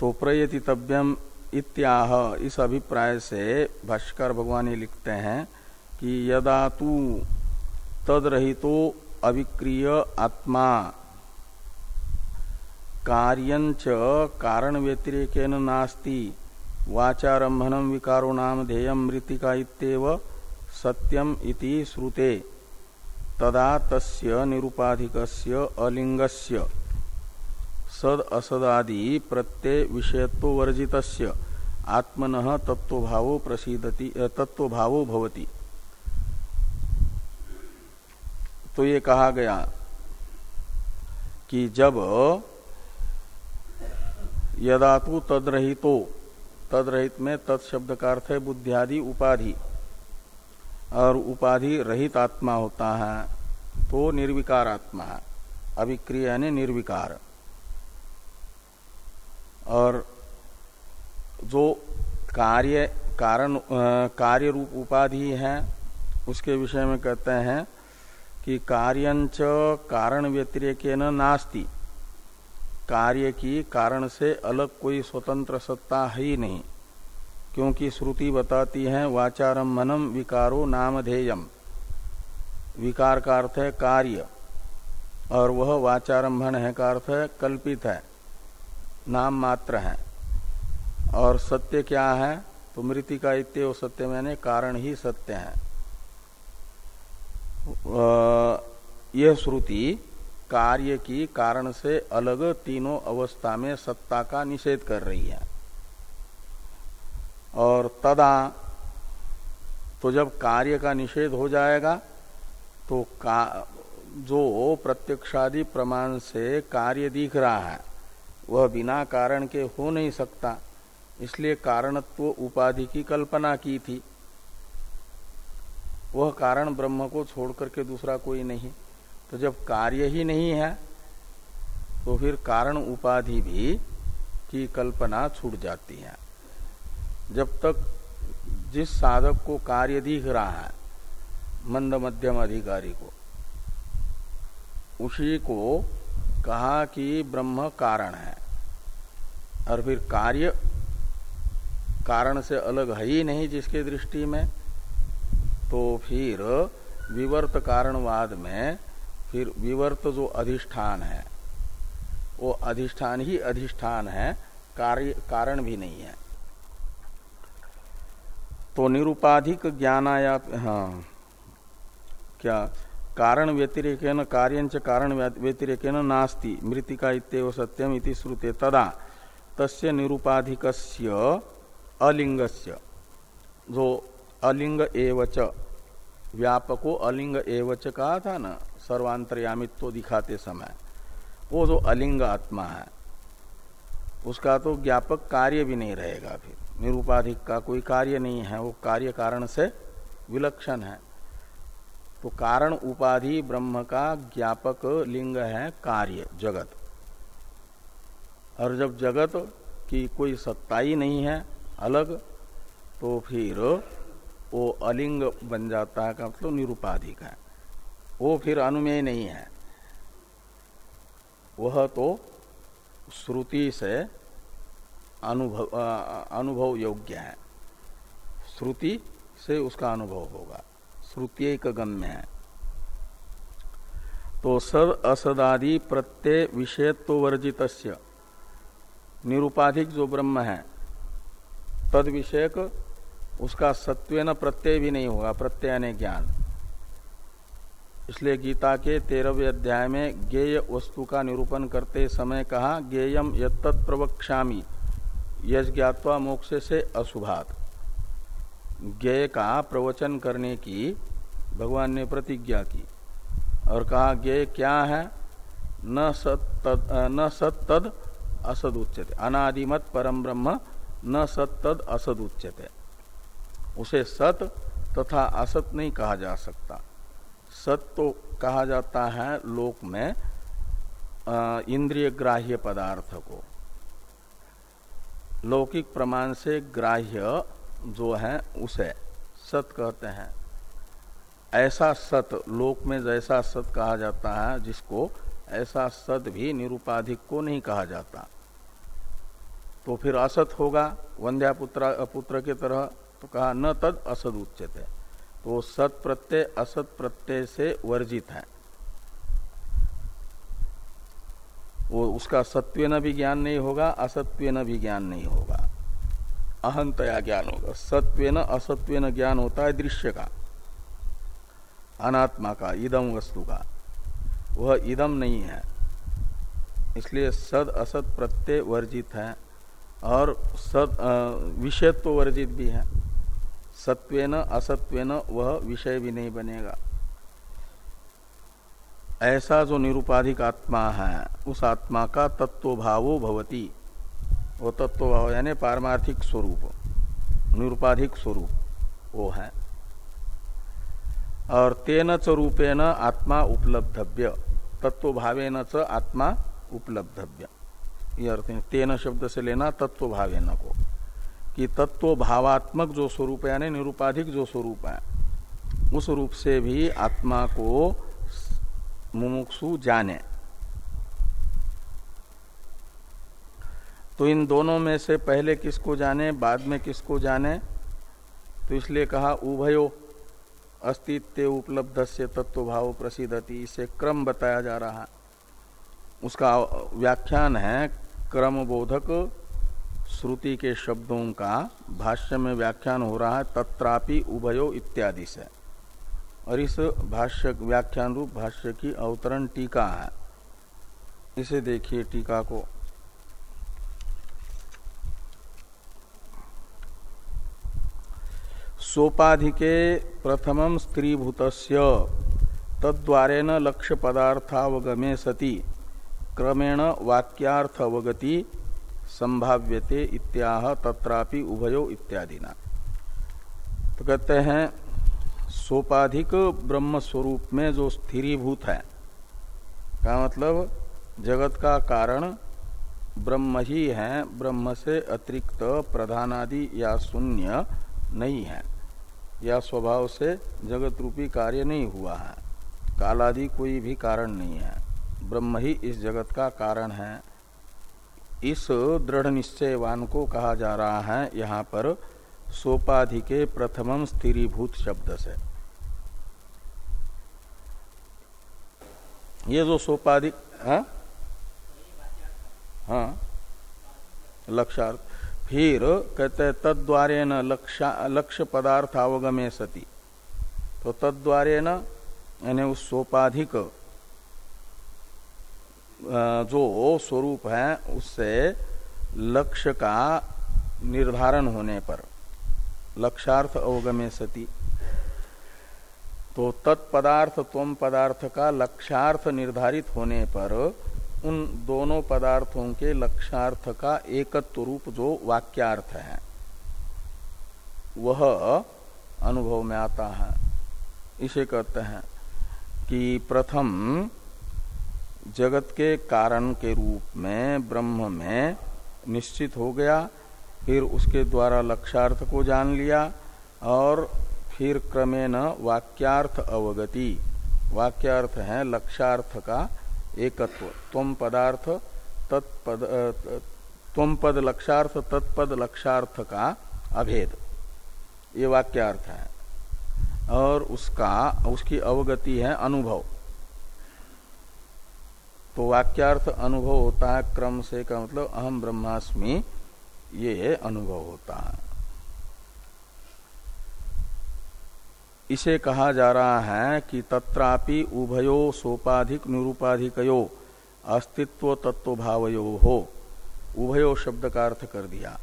तो प्रयतितव्यम इत्याह, इस अभिप्राय से भाष्कर भगवान लिखते हैं कि यदा तू तदरहितो अविक्रिय आत्मा। कार्यंच कारण व्यतिरेक नास्ति। वाचारंभनम विकारो नाम ध्येयम मृतिका इतव सत्यम इति श्रुते। तदा तस्य निरुपाधिकस्य अलिंगस्य सद असदादि प्रत्यय विषयत्व आत्मन तत्वभावो प्रसिद्धति तत्वभावो भवति। तो ये कहा गया कि जब यदा तो तदरहितो। तदरहित में तत्शब्द का अर्थ है बुद्धियादि उपाधि। और उपाधि रहित आत्मा होता है तो निर्विकार आत्मा है। अभिक्रिय यानी निर्विकार। और जो कार्य, कारण कार्य रूप उपाधि है, उसके विषय में कहते हैं कि कार्यंच कारण व्यतिरेक नास्ति। कार्य की कारण से अलग कोई स्वतंत्र सत्ता है ही नहीं, क्योंकि श्रुति बताती है वाचारम मनम विकारो नामधेयम विकार का अर्थ है कार्य, और वह वाचारंभन है का अर्थ है कल्पित है, नाम मात्र है। और सत्य क्या है? तो मृतिका इत्य सत्य मैंने कारण ही सत्य है। यह श्रुति कार्य की कारण से अलग तीनों अवस्था में सत्ता का निषेध कर रही है। और तदा तो जब कार्य का निषेध हो जाएगा तो का, जो प्रत्यक्षादि प्रमाण से कार्य दिख रहा है, वह बिना कारण के हो नहीं सकता। इसलिए कारणत्व उपाधि की कल्पना की थी। वह कारण ब्रह्म को छोड़ करके दूसरा कोई नहीं। तो जब कार्य ही नहीं है तो फिर कारण उपाधि भी की कल्पना छूट जाती है। जब तक जिस साधक को कार्य दिख रहा है, मंद मध्यम अधिकारी को, उसी को कहा कि ब्रह्म कारण है। और फिर कार्य कारण से अलग है ही नहीं जिसके दृष्टि में तो फिर विवर्त कारणवाद में फिर विवर्त जो अधिष्ठान है, वो अधिष्ठान ही अधिष्ठान है, कार्य, कारण भी नहीं है। तो निरुपाधिक ज्ञानाया हाँ क्या? कारण व्यतिरेक कार्य कारण व्यतिरेक नास्ति मृतिका इतव सत्यम इति श्रुते। तदा तस्य निरुपाधिक अलिंगस्य जो अलिंग एवच व्यापको अलिंग एवच कहा था ना? सर्वांतरयामित्व दिखाते समय, वो जो अलिंग आत्मा है, उसका तो ज्ञापक कार्य भी नहीं रहेगा फिर। निरूपाधिक का कोई कार्य नहीं है, वो कार्य कारण से विलक्षण है। तो कारण उपाधि ब्रह्म का ज्ञापक लिंग है कार्य, जगत। और जब जगत की कोई सत्ता ही नहीं है, अलग तो फिर वो अलिंग बन जाता है, का मतलब निरुपाधिक है। वो फिर अनुमेय नहीं है। वह तो श्रुति से अनुभव अनुभव योग्य है। श्रुति से उसका अनुभव होगा। श्रुत्यक गम्य है। तो सद असदादि प्रत्यय विषयत्व वर्जित निरुपाधिक जो ब्रह्म है तद विषयक उसका सत्व प्रत्यय भी नहीं होगा, प्रत्यय ने ज्ञान। इसलिए गीता के तेरहवें अध्याय में गेय वस्तु का निरूपण करते समय कहा गेयम यत्त प्रवक्ष्यामी यश ज्ञावा मोक्ष से अशुभात ज्ञेय का प्रवचन करने की भगवान ने प्रतिज्ञा की और कहा, गेय क्या है? न सत न सत तद असद उच्चते अनादिमत परम ब्रह्म, न सत तद असद उच्चते उसे सत तथा असत नहीं कहा जा सकता। सत तो कहा जाता है लोक में इंद्रिय ग्राह्य पदार्थ को। लौकिक प्रमाण से ग्राह्य जो है, उसे सत कहते हैं। ऐसा सत, लोक में जैसा सत कहा जाता है, जिसको ऐसा सत भी निरुपाधिक को नहीं कहा जाता। तो फिर असत होगा वंध्या पुत्र पुत्र के तरह तो कहा न तद असद उच्चते तो सत प्रत्यय, असत प्रत्यय से वर्जित है। वो उसका सत्व भी ज्ञान नहीं होगा, असत्व भी ज्ञान नहीं होगा। अहंतया ज्ञान होगा। सत्व असत्व ज्ञान होता है दृश्य का, अनात्मा का इदम वस्तु का। वह इदम नहीं है। इसलिए सद, असत प्रत्यय वर्जित है और सद विषयत्व वर्जित भी है। सत्वेन असत्वेन वह विषय भी नहीं बनेगा। ऐसा जो निरुपाधिक आत्मा है, उस आत्मा का तत्वभावो भवती। वो तत्व भाव यानी पारमार्थिक स्वरूप, निरुपाधिक स्वरूप वो है। और तेन च रूपेण आत्मा उपलब्धव्य तत्व भावेन च आत्मा उपलब्धव्य। ये अर्थ तेन शब्द से लेना तत्व भावेन को। कि तत्व भावात्मक जो स्वरूप है यानी निरुपाधिक जो स्वरूप है, उस रूप से भी आत्मा को मुमुक्षु जाने। तो इन दोनों में से पहले किसको जाने, बाद में किसको जाने? तो इसलिए कहा, उभयो अस्तित्व उपलब्ध से तत्व भाव प्रसिद्धति इसे क्रम बताया जा रहा उसका व्याख्यान है क्रम बोधक श्रुति के शब्दों का भाष्य में व्याख्यान हो रहा है, तत्रापि उभयो इत्यादि से। और इस भाष्य, व्याख्यान रूप भाष्य की अवतरण टीका है। इसे देखिए टीका को। सोपाधिके प्रथम स्त्रीभूत तद्वारेन लक्ष्य पदार्थावगमे सती, क्रमेण वाक्यार्थवगति संभाव्यते इत्याह तत्रापि उभयो इत्यादिना। तो कहते हैं, सोपाधिक ब्रह्म स्वरूप में जो स्थिरीभूत है, का मतलब जगत का कारण ब्रह्म ही है, ब्रह्म से अतिरिक्त प्रधानादि या शून्य नहीं है। या स्वभाव से जगत रूपी कार्य नहीं हुआ है, कालादि कोई भी कारण नहीं है, ब्रह्म ही इस जगत का कारण है। इस दृढ़ निश्चयवान को कहा जा रहा है, यहाँ पर सोपाधि के प्रथमम स्थिरीभूत शब्द से। ये जो सोपाधिक हाँ? हाँ। लक्षार्थ। फिर कहते हैं तद्वारे न लक्ष्य पदार्थ अवगमे सती। तो तद्वारे न यानी उस सोपाधिक जो स्वरूप है, उससे लक्ष्य का निर्धारण होने पर। लक्षार्थ अवगमे सती। तो तत्पदार्थ तम पदार्थ का लक्षार्थ निर्धारित होने पर, उन दोनों पदार्थों के लक्षार्थ का एकत्व रूप जो वाक्यार्थ है, वह अनुभव में आता है। इसे कहते हैं कि प्रथम जगत के कारण के रूप में, ब्रह्म में निश्चित हो गया, फिर उसके द्वारा लक्षार्थ को जान लिया, और फिर क्रमेण वाक्यार्थ अवगति। वाक्यार्थ है लक्षार्थ का एकत्व। तुम पदार्थ तत्पद तुम पद लक्षार्थ तत्पद लक्षार्थ का अभेद। ये वाक्यार्थ है। और उसका, उसकी अवगति है अनुभव। तो वाक्यार्थ अनुभव होता है, क्रम से का मतलब अहम ब्रह्मास्मि, ये अनुभव होता है। इसे कहा जा रहा है कि तत्रापि उभयो सोपाधिक निरूपाधिकयो, अस्तित्व तत्व भावयो हो। उभयो शब्द का अर्थ कर दिया।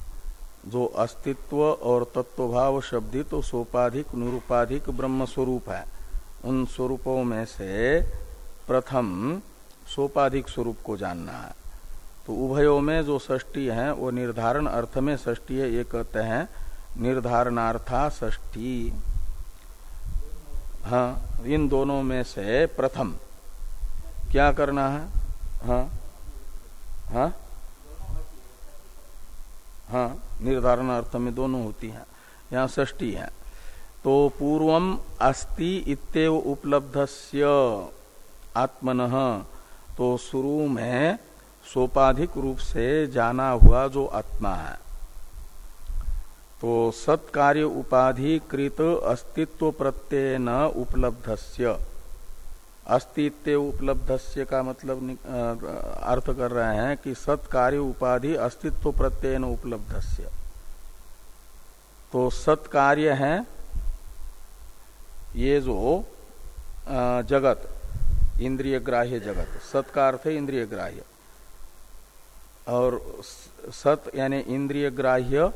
जो अस्तित्व और तत्वभाव शब्दित तो सोपाधिक निरूपाधिक ब्रह्म स्वरूप है, उन स्वरूपों में से प्रथम सोपाधिक स्वरूप को जानना है। तो उभयों में जो षष्टी है, वो निर्धारण अर्थ में षष्टी है, ये कहते हैं निर्धारणार्था षष्ठी। हाँ इन दोनों में से प्रथम। क्या करना है? हाँ हाँ हाँ निर्धारण अर्थ में दोनों होती हैं, यहाँ ष्टी है। तो पूर्वम अस्ति इतव उपलब्धस्य आत्मन तो शुरू में सोपाधिक रूप से जाना हुआ जो आत्मा है। तो सत्कार्य उपाधि कृत अस्तित्व प्रत्यय न उपलब्धस्य। अस्तित्व उपलब्धस्य का मतलब अर्थ कर रहे हैं कि सत्कार्य उपाधि अस्तित्व प्रत्यय न उपलब्धस्य। तो सत्कार्य है ये जो जगत। इंद्रिय ग्राह्य जगत सत का अर्थ है इंद्रिय ग्राह्य और सत यानी इंद्रिय ग्राह्य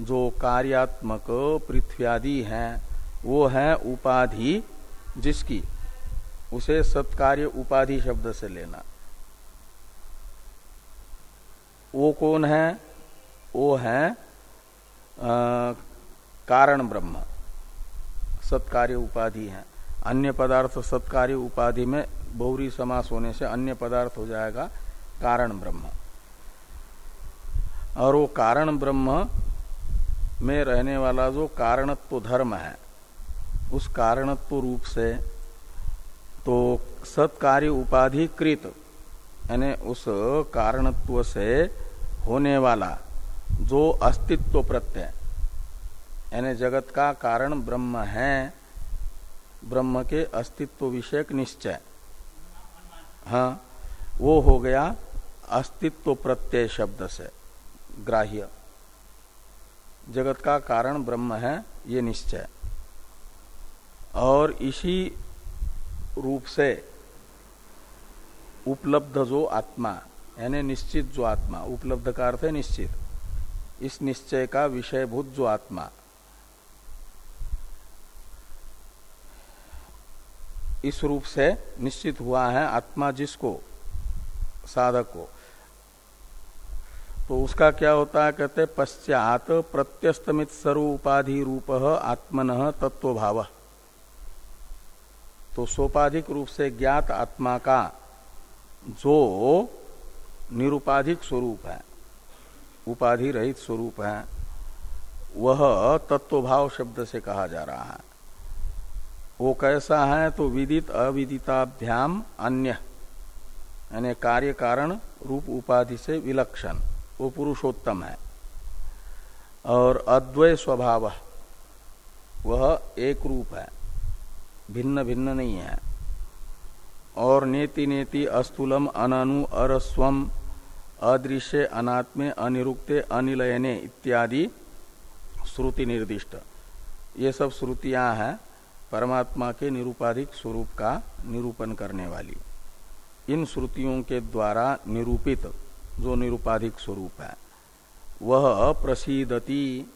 जो कार्यात्मक पृथ्वी आदि हैं वो है उपाधि जिसकी उसे सत्कार्य उपाधि शब्द से लेना। वो कौन है? वो है आ, कारण ब्रह्म। सत्कार्य उपाधि है। अन्य पदार्थ सत्कार्य उपाधि में बहुरी समास होने से अन्य पदार्थ हो जाएगा कारण ब्रह्म। और वो कारण ब्रह्म में रहने वाला जो कारणत्व धर्म है, उस कारणत्व रूप से तो सत्कार्य उपाधिकृत यानी उस कारणत्व से होने वाला जो अस्तित्व प्रत्यय, यानी जगत का कारण ब्रह्म है, ब्रह्म के अस्तित्व विषयक निश्चय। हाँ वो हो गया अस्तित्व प्रत्यय शब्द से, ग्राह्य। जगत का कारण ब्रह्म है, ये निश्चय। और इसी रूप से उपलब्ध जो आत्मा, यानी निश्चित जो आत्मा, उपलब्ध का अर्थ है निश्चित। इस निश्चय का विषयभूत जो आत्मा इस रूप से निश्चित हुआ है आत्मा जिसको, साधक को। तो उसका क्या होता है, कहते पश्चात प्रत्यस्तमित स्वरूपाधि रूप आत्मन तत्व भाव तो सोपाधिक रूप से ज्ञात आत्मा का जो निरुपाधिक स्वरूप है उपाधि रहित स्वरूप है, वह तत्वभाव शब्द से कहा जा रहा है। वो कैसा है तो विदित अविदिताभ्याम अन्य, यानी कार्य कारण रूप उपाधि से विलक्षण, वो पुरुषोत्तम है। और अद्वय स्वभाव, वह एक रूप है, भिन्न भिन्न नहीं है। और नेति नेति अस्तुलम अननु अरस्वम, अदृश्य अनात्मे अनिरुक्ते अनिलयने इत्यादि श्रुति निर्दिष्ट। ये सब श्रुतियाँ हैं। परमात्मा के निरूपाधिक स्वरूप का निरूपण करने वाली। इन श्रुतियों के द्वारा निरूपित जो निरूपाधिक स्वरूप है, वह प्रसिदति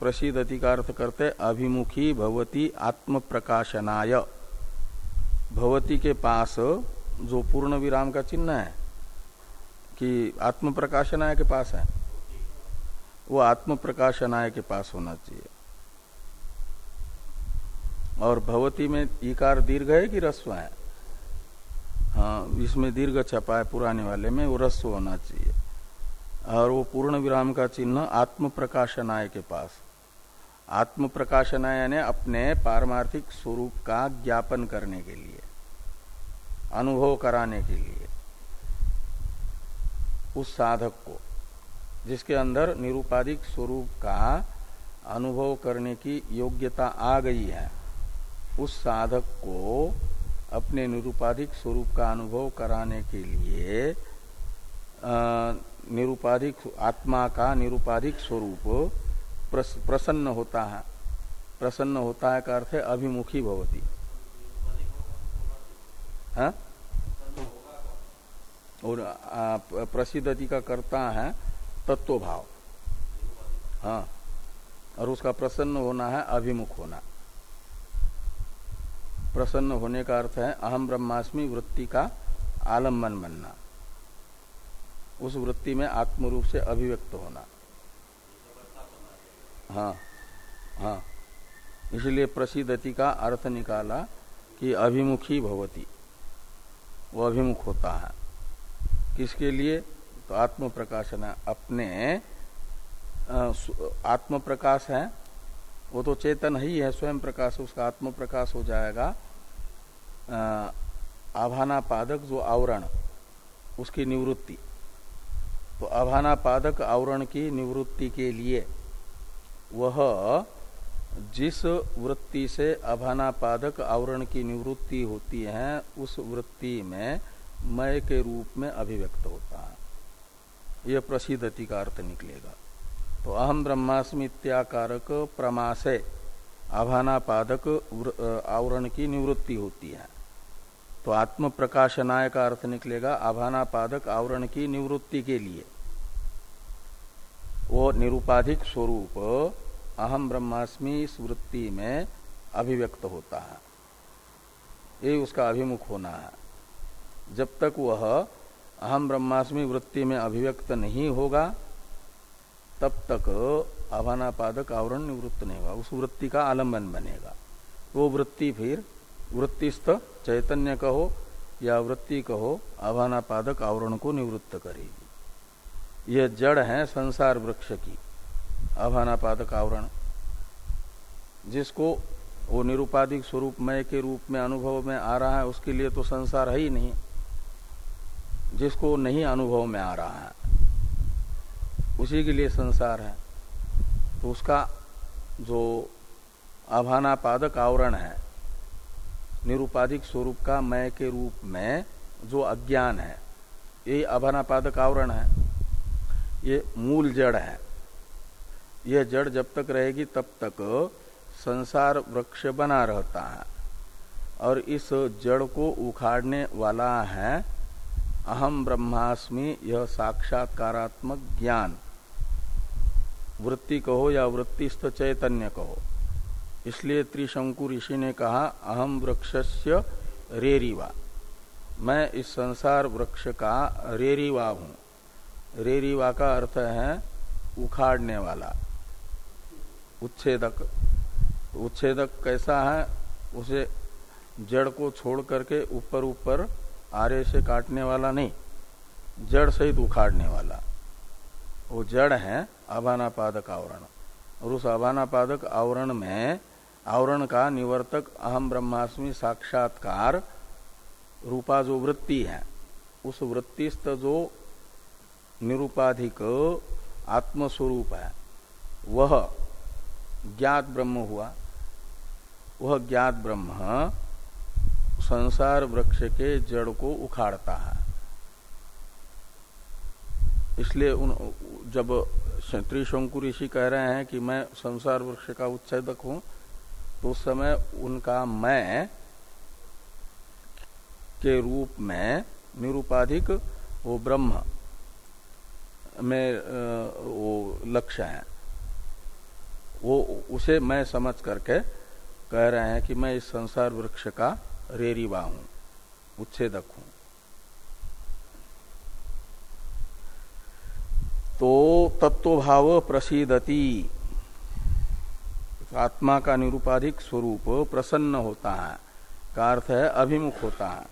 प्रसिदति का अर्थ करते अभिमुखी भवती आत्म प्रकाशनाय भवती के पास जो पूर्ण विराम का चिन्ह है, कि आत्म प्रकाशनाय के पास है, वो आत्म प्रकाशनाय के पास होना चाहिए। और भवती में इकार दीर्घ है कि रस्व है? हाँ इसमें दीर्घ छपा है पुराने वाले में, वो रस्व होना चाहिए। और वो पूर्ण विराम का चिन्ह आत्म प्रकाशनाय के पास। आत्म प्रकाशनाय यानी अपने पारमार्थिक स्वरूप का ज्ञापन करने के लिए, अनुभव कराने के लिए, उस साधक को, जिसके अंदर निरूपाधिक स्वरूप का अनुभव करने की योग्यता आ गई है। उस साधक को अपने निरूपाधिक स्वरूप का अनुभव कराने के लिए निरूपाधिक आत्मा का निरूपाधिक स्वरूप प्रसन्न होता है। प्रसन्न होता है का अर्थ है अभिमुखी भवती। हाँ? और प्रसिद्धति का करता है तत्व भाव हाँ। और उसका प्रसन्न होना है, अभिमुख होना। प्रसन्न होने का अर्थ है, अहम ब्रह्मास्मि वृत्ति का आलंबन बनना। उस वृत्ति में आत्म रूप से अभिव्यक्त होना। हाँ हाँ। इसलिए प्रसिद्धति का अर्थ निकाला कि अभिमुखी भवती। वो अभिमुख होता है। किसके लिए? तो आत्म प्रकाशन अपने आत्म प्रकाश है वो तो चेतन ही है, स्वयं प्रकाश, उसका आत्म प्रकाश हो जाएगा। आभाना पादक जो आवरण, उसकी निवृत्ति। तो आभाना पादक आवरण की निवृत्ति के लिए वह जिस वृत्ति से अभाना पादक आवरण की निवृत्ति होती है, उस वृत्ति में मय के रूप में अभिव्यक्त होता है। यह प्रसिद्धति का अर्थ निकलेगा। तो अहम ब्रह्मास्मि इत्याकारक प्रमासे, आभानापादक आवरण की निवृत्ति होती है। तो आत्म प्रकाशनाय का अर्थ निकलेगा आभानापादक आवरण की निवृत्ति के लिए। वो निरुपाधिक स्वरूप अहम ब्रह्मास्मि इस वृत्ति में अभिव्यक्त होता है। ये उसका अभिमुख होना है। जब तक वह अहम ब्रह्मास्मि वृत्ति में अभिव्यक्त नहीं होगा तब तक आभानापादक आवरण निवृत्त नहीं होगा उस वृत्ति का आलंबन बनेगा। वो वृत्ति फिर वृत्तिस्थ चैतन्य कहो या वृत्ति कहो आभानापादक आवरण को निवृत्त करेगी। यह जड़ है संसार वृक्ष की। आभानापादक आवरण, जिसको वो निरुपाधिक स्वरूप मय के रूप में, अनुभव में आ रहा है, उसके लिए तो संसार है ही नहीं। जिसको नहीं अनुभव में आ रहा है। उसी के लिए संसार है। तो उसका जो आभानापादक आवरण है, निरुपाधिक स्वरूप का मय के रूप में जो अज्ञान है, ये आभानापादक आवरण है, ये मूल जड़ है। यह जड़ जब तक रहेगी तब तक संसार वृक्ष बना रहता है और इस जड़ को उखाड़ने वाला है अहम ब्रह्मास्मि, यह साक्षात्कारात्मक ज्ञान। वृत्ति कहो या वृत्तिस्थ चैतन्य कहो। इसलिए त्रिशंकु ऋषि ने कहा, अहम वृक्षस्य रेरीवा। मैं इस संसार वृक्ष का रेरीवा हूँ। रेरीवा का अर्थ है उखाड़ने वाला। उच्छेदक। उच्छेदक कैसा है? उसे जड़ को छोड़ करके ऊपर ऊपर आरे से काटने वाला नहीं, जड़ सहित उखाड़ने वाला। वो जड़ है अभानापादक आवरण। और उस अभानापादक आवरण में आवरण का निवर्तक अहम ब्रह्मास्मि साक्षात्कार रूपा जो वृत्ति है, उस वृत्तिस्थ जो निरूपाधिक आत्मस्वरूप है, वह ज्ञात ब्रह्म हुआ। वह ज्ञात ब्रह्म संसार वृक्ष के जड़ को उखाड़ता है। इसलिए उन, जब त्रिशंकु ऋषि कह रहे हैं कि मैं संसार वृक्ष का उच्छेदक हूँ तो उस समय उनका मैं के रूप में निरूपाधिक वो ब्रह्म में वो लक्ष्य है। वो उसे मैं समझ करके कह रहे हैं कि मैं इस संसार वृक्ष का रेरीवा हूँ उच्छेदक हूँ। तो तत्वभाव प्रसिदति। आत्मा का निरूपाधिक स्वरूप प्रसन्न होता है। का अर्थ है अभिमुख होता है।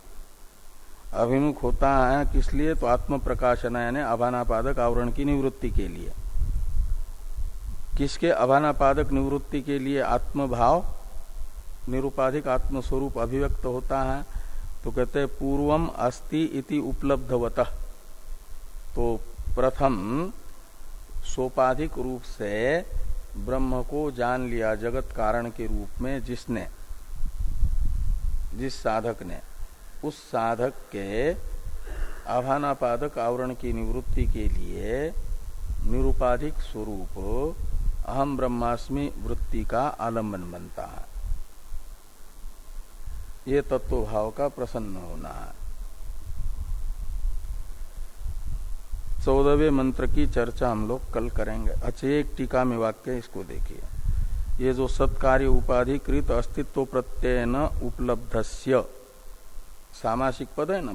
अभिमुख होता है किस लिए? तो आत्म प्रकाशन यानी अभानापादक आवरण की निवृत्ति के लिए। किसके अभानापादक निवृत्ति के लिए आत्मभाव? निरूपाधिक आत्मस्वरूप अभिव्यक्त होता है। तो कहते पूर्वम अस्ति इति उपलब्धवत। तो प्रथम सोपाधिक रूप से ब्रह्म को जान लिया जगत कारण के रूप में जिसने, जिस साधक ने, उस साधक के आभानापादक आवरण की निवृत्ति के लिए निरुपाधिक स्वरूप अहम ब्रह्मास्मि वृत्ति का आलंबन बनता है। ये तत्व भाव का प्रसन्न होना है। चौदहवें मंत्र की चर्चा हम लोग कल करेंगे। अच्छा एक टीका में वाक्य इसको देखिए। ये जो सत्कार्य उपाधिकृत अस्तित्व प्रत्यय न उपलब्धस्य। सामासिक पद है ना?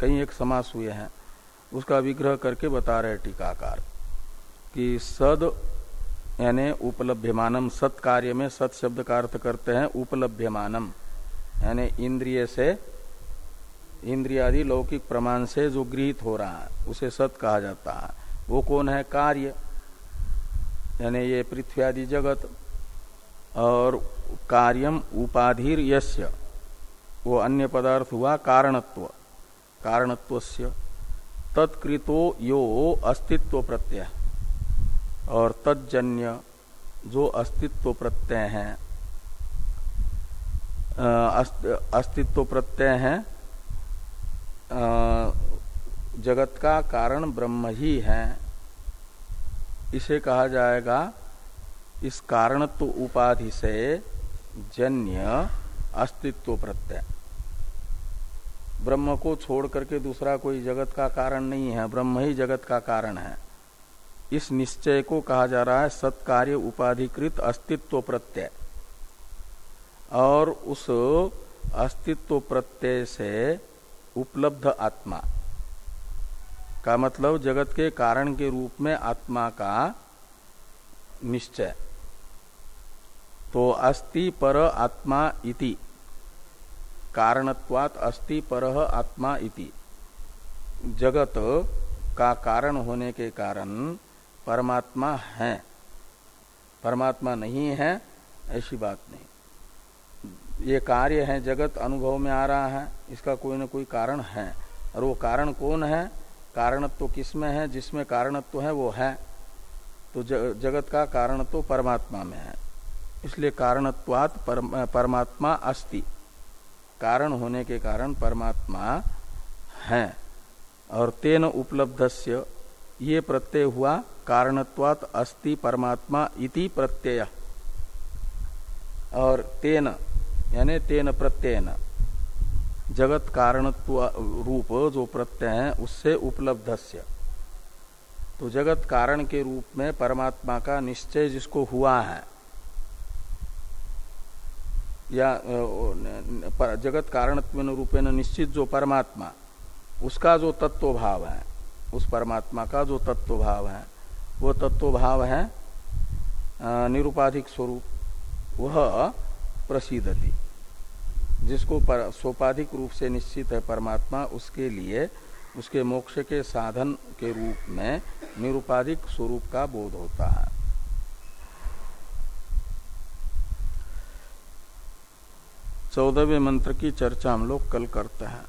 कहीं एक समास हुए हैं। उसका विग्रह करके बता रहे टीकाकार कि सद यानी उपलभ्यमानम सत कार्य में सत शब्द का अर्थ करते हैं उपलभ्यमानम। यानी इंद्रिय से इंद्रियादि लौकिक प्रमाण से जो गृहित हो रहा है, उसे सत कहा जाता है। वो कौन है? कार्य। यानी ये पृथ्वी आदि जगत और कार्यम उपाधिर यस्य। वो अन्य पदार्थ हुआ कारणत्व। कारणत्व तत्कृतो यो अस्तित्व प्रत्यय। और तजन्य जो अस्तित्व प्रत्यय है अस्तित्व प्रत्यय है जगत का कारण ब्रह्म ही है। इसे कहा जाएगा, इस कारणत्व उपाधि से जन्य अस्तित्व प्रत्यय। ब्रह्म को छोड़ करके दूसरा कोई जगत का कारण नहीं है, ब्रह्म ही जगत का कारण है। इस निश्चय को कहा जा रहा है, सत्कार्य उपाधिकृत अस्तित्व प्रत्यय। और उस अस्तित्व प्रत्यय से उपलब्ध आत्मा। का मतलब जगत के कारण के रूप में आत्मा का निश्चय। तो अस्ति पर आत्मा इति। कारणत्वात अस्ति पर आत्मा इति। जगत का कारण होने के कारण परमात्मा है। परमात्मा नहीं है, ऐसी बात नहीं। ये कार्य है, जगत अनुभव में आ रहा है, इसका कोई ना कोई कारण है। और वो कारण कौन है? कारणत्व तो किसमें है? जिसमें कारणत्व तो है, वो है। तो जगत का कारण तो परमात्मा में है। इसलिए कारणत्वात परमात्मा अस्ति। कारण होने के कारण परमात्मा है। और तेन उपलब्धस्य, ये प्रत्यय हुआ, कारणत्वात अस्ति परमात्मा इति प्रत्यय। और तेन यानी तेन प्रत्ययन। जगत कारणत्व रूप जो प्रत्यय है, उससे उपलब्धस्य। तो जगत कारण के रूप में परमात्मा का निश्चय जिसको हुआ है, या जगत कारण रूपेण निश्चित जो परमात्मा, उसका जो तत्व भाव है, उस परमात्मा का जो तत्व भाव है, वो तत्व भाव है निरुपाधिक स्वरूप। वह प्रसिद्धति जिसको सोपाधिक रूप से निश्चित है परमात्मा, उसके लिए उसके मोक्ष के साधन के रूप में निरुपाधिक स्वरूप का बोध होता है। चौदहवें मंत्र की चर्चा हम लोग कल करते हैं।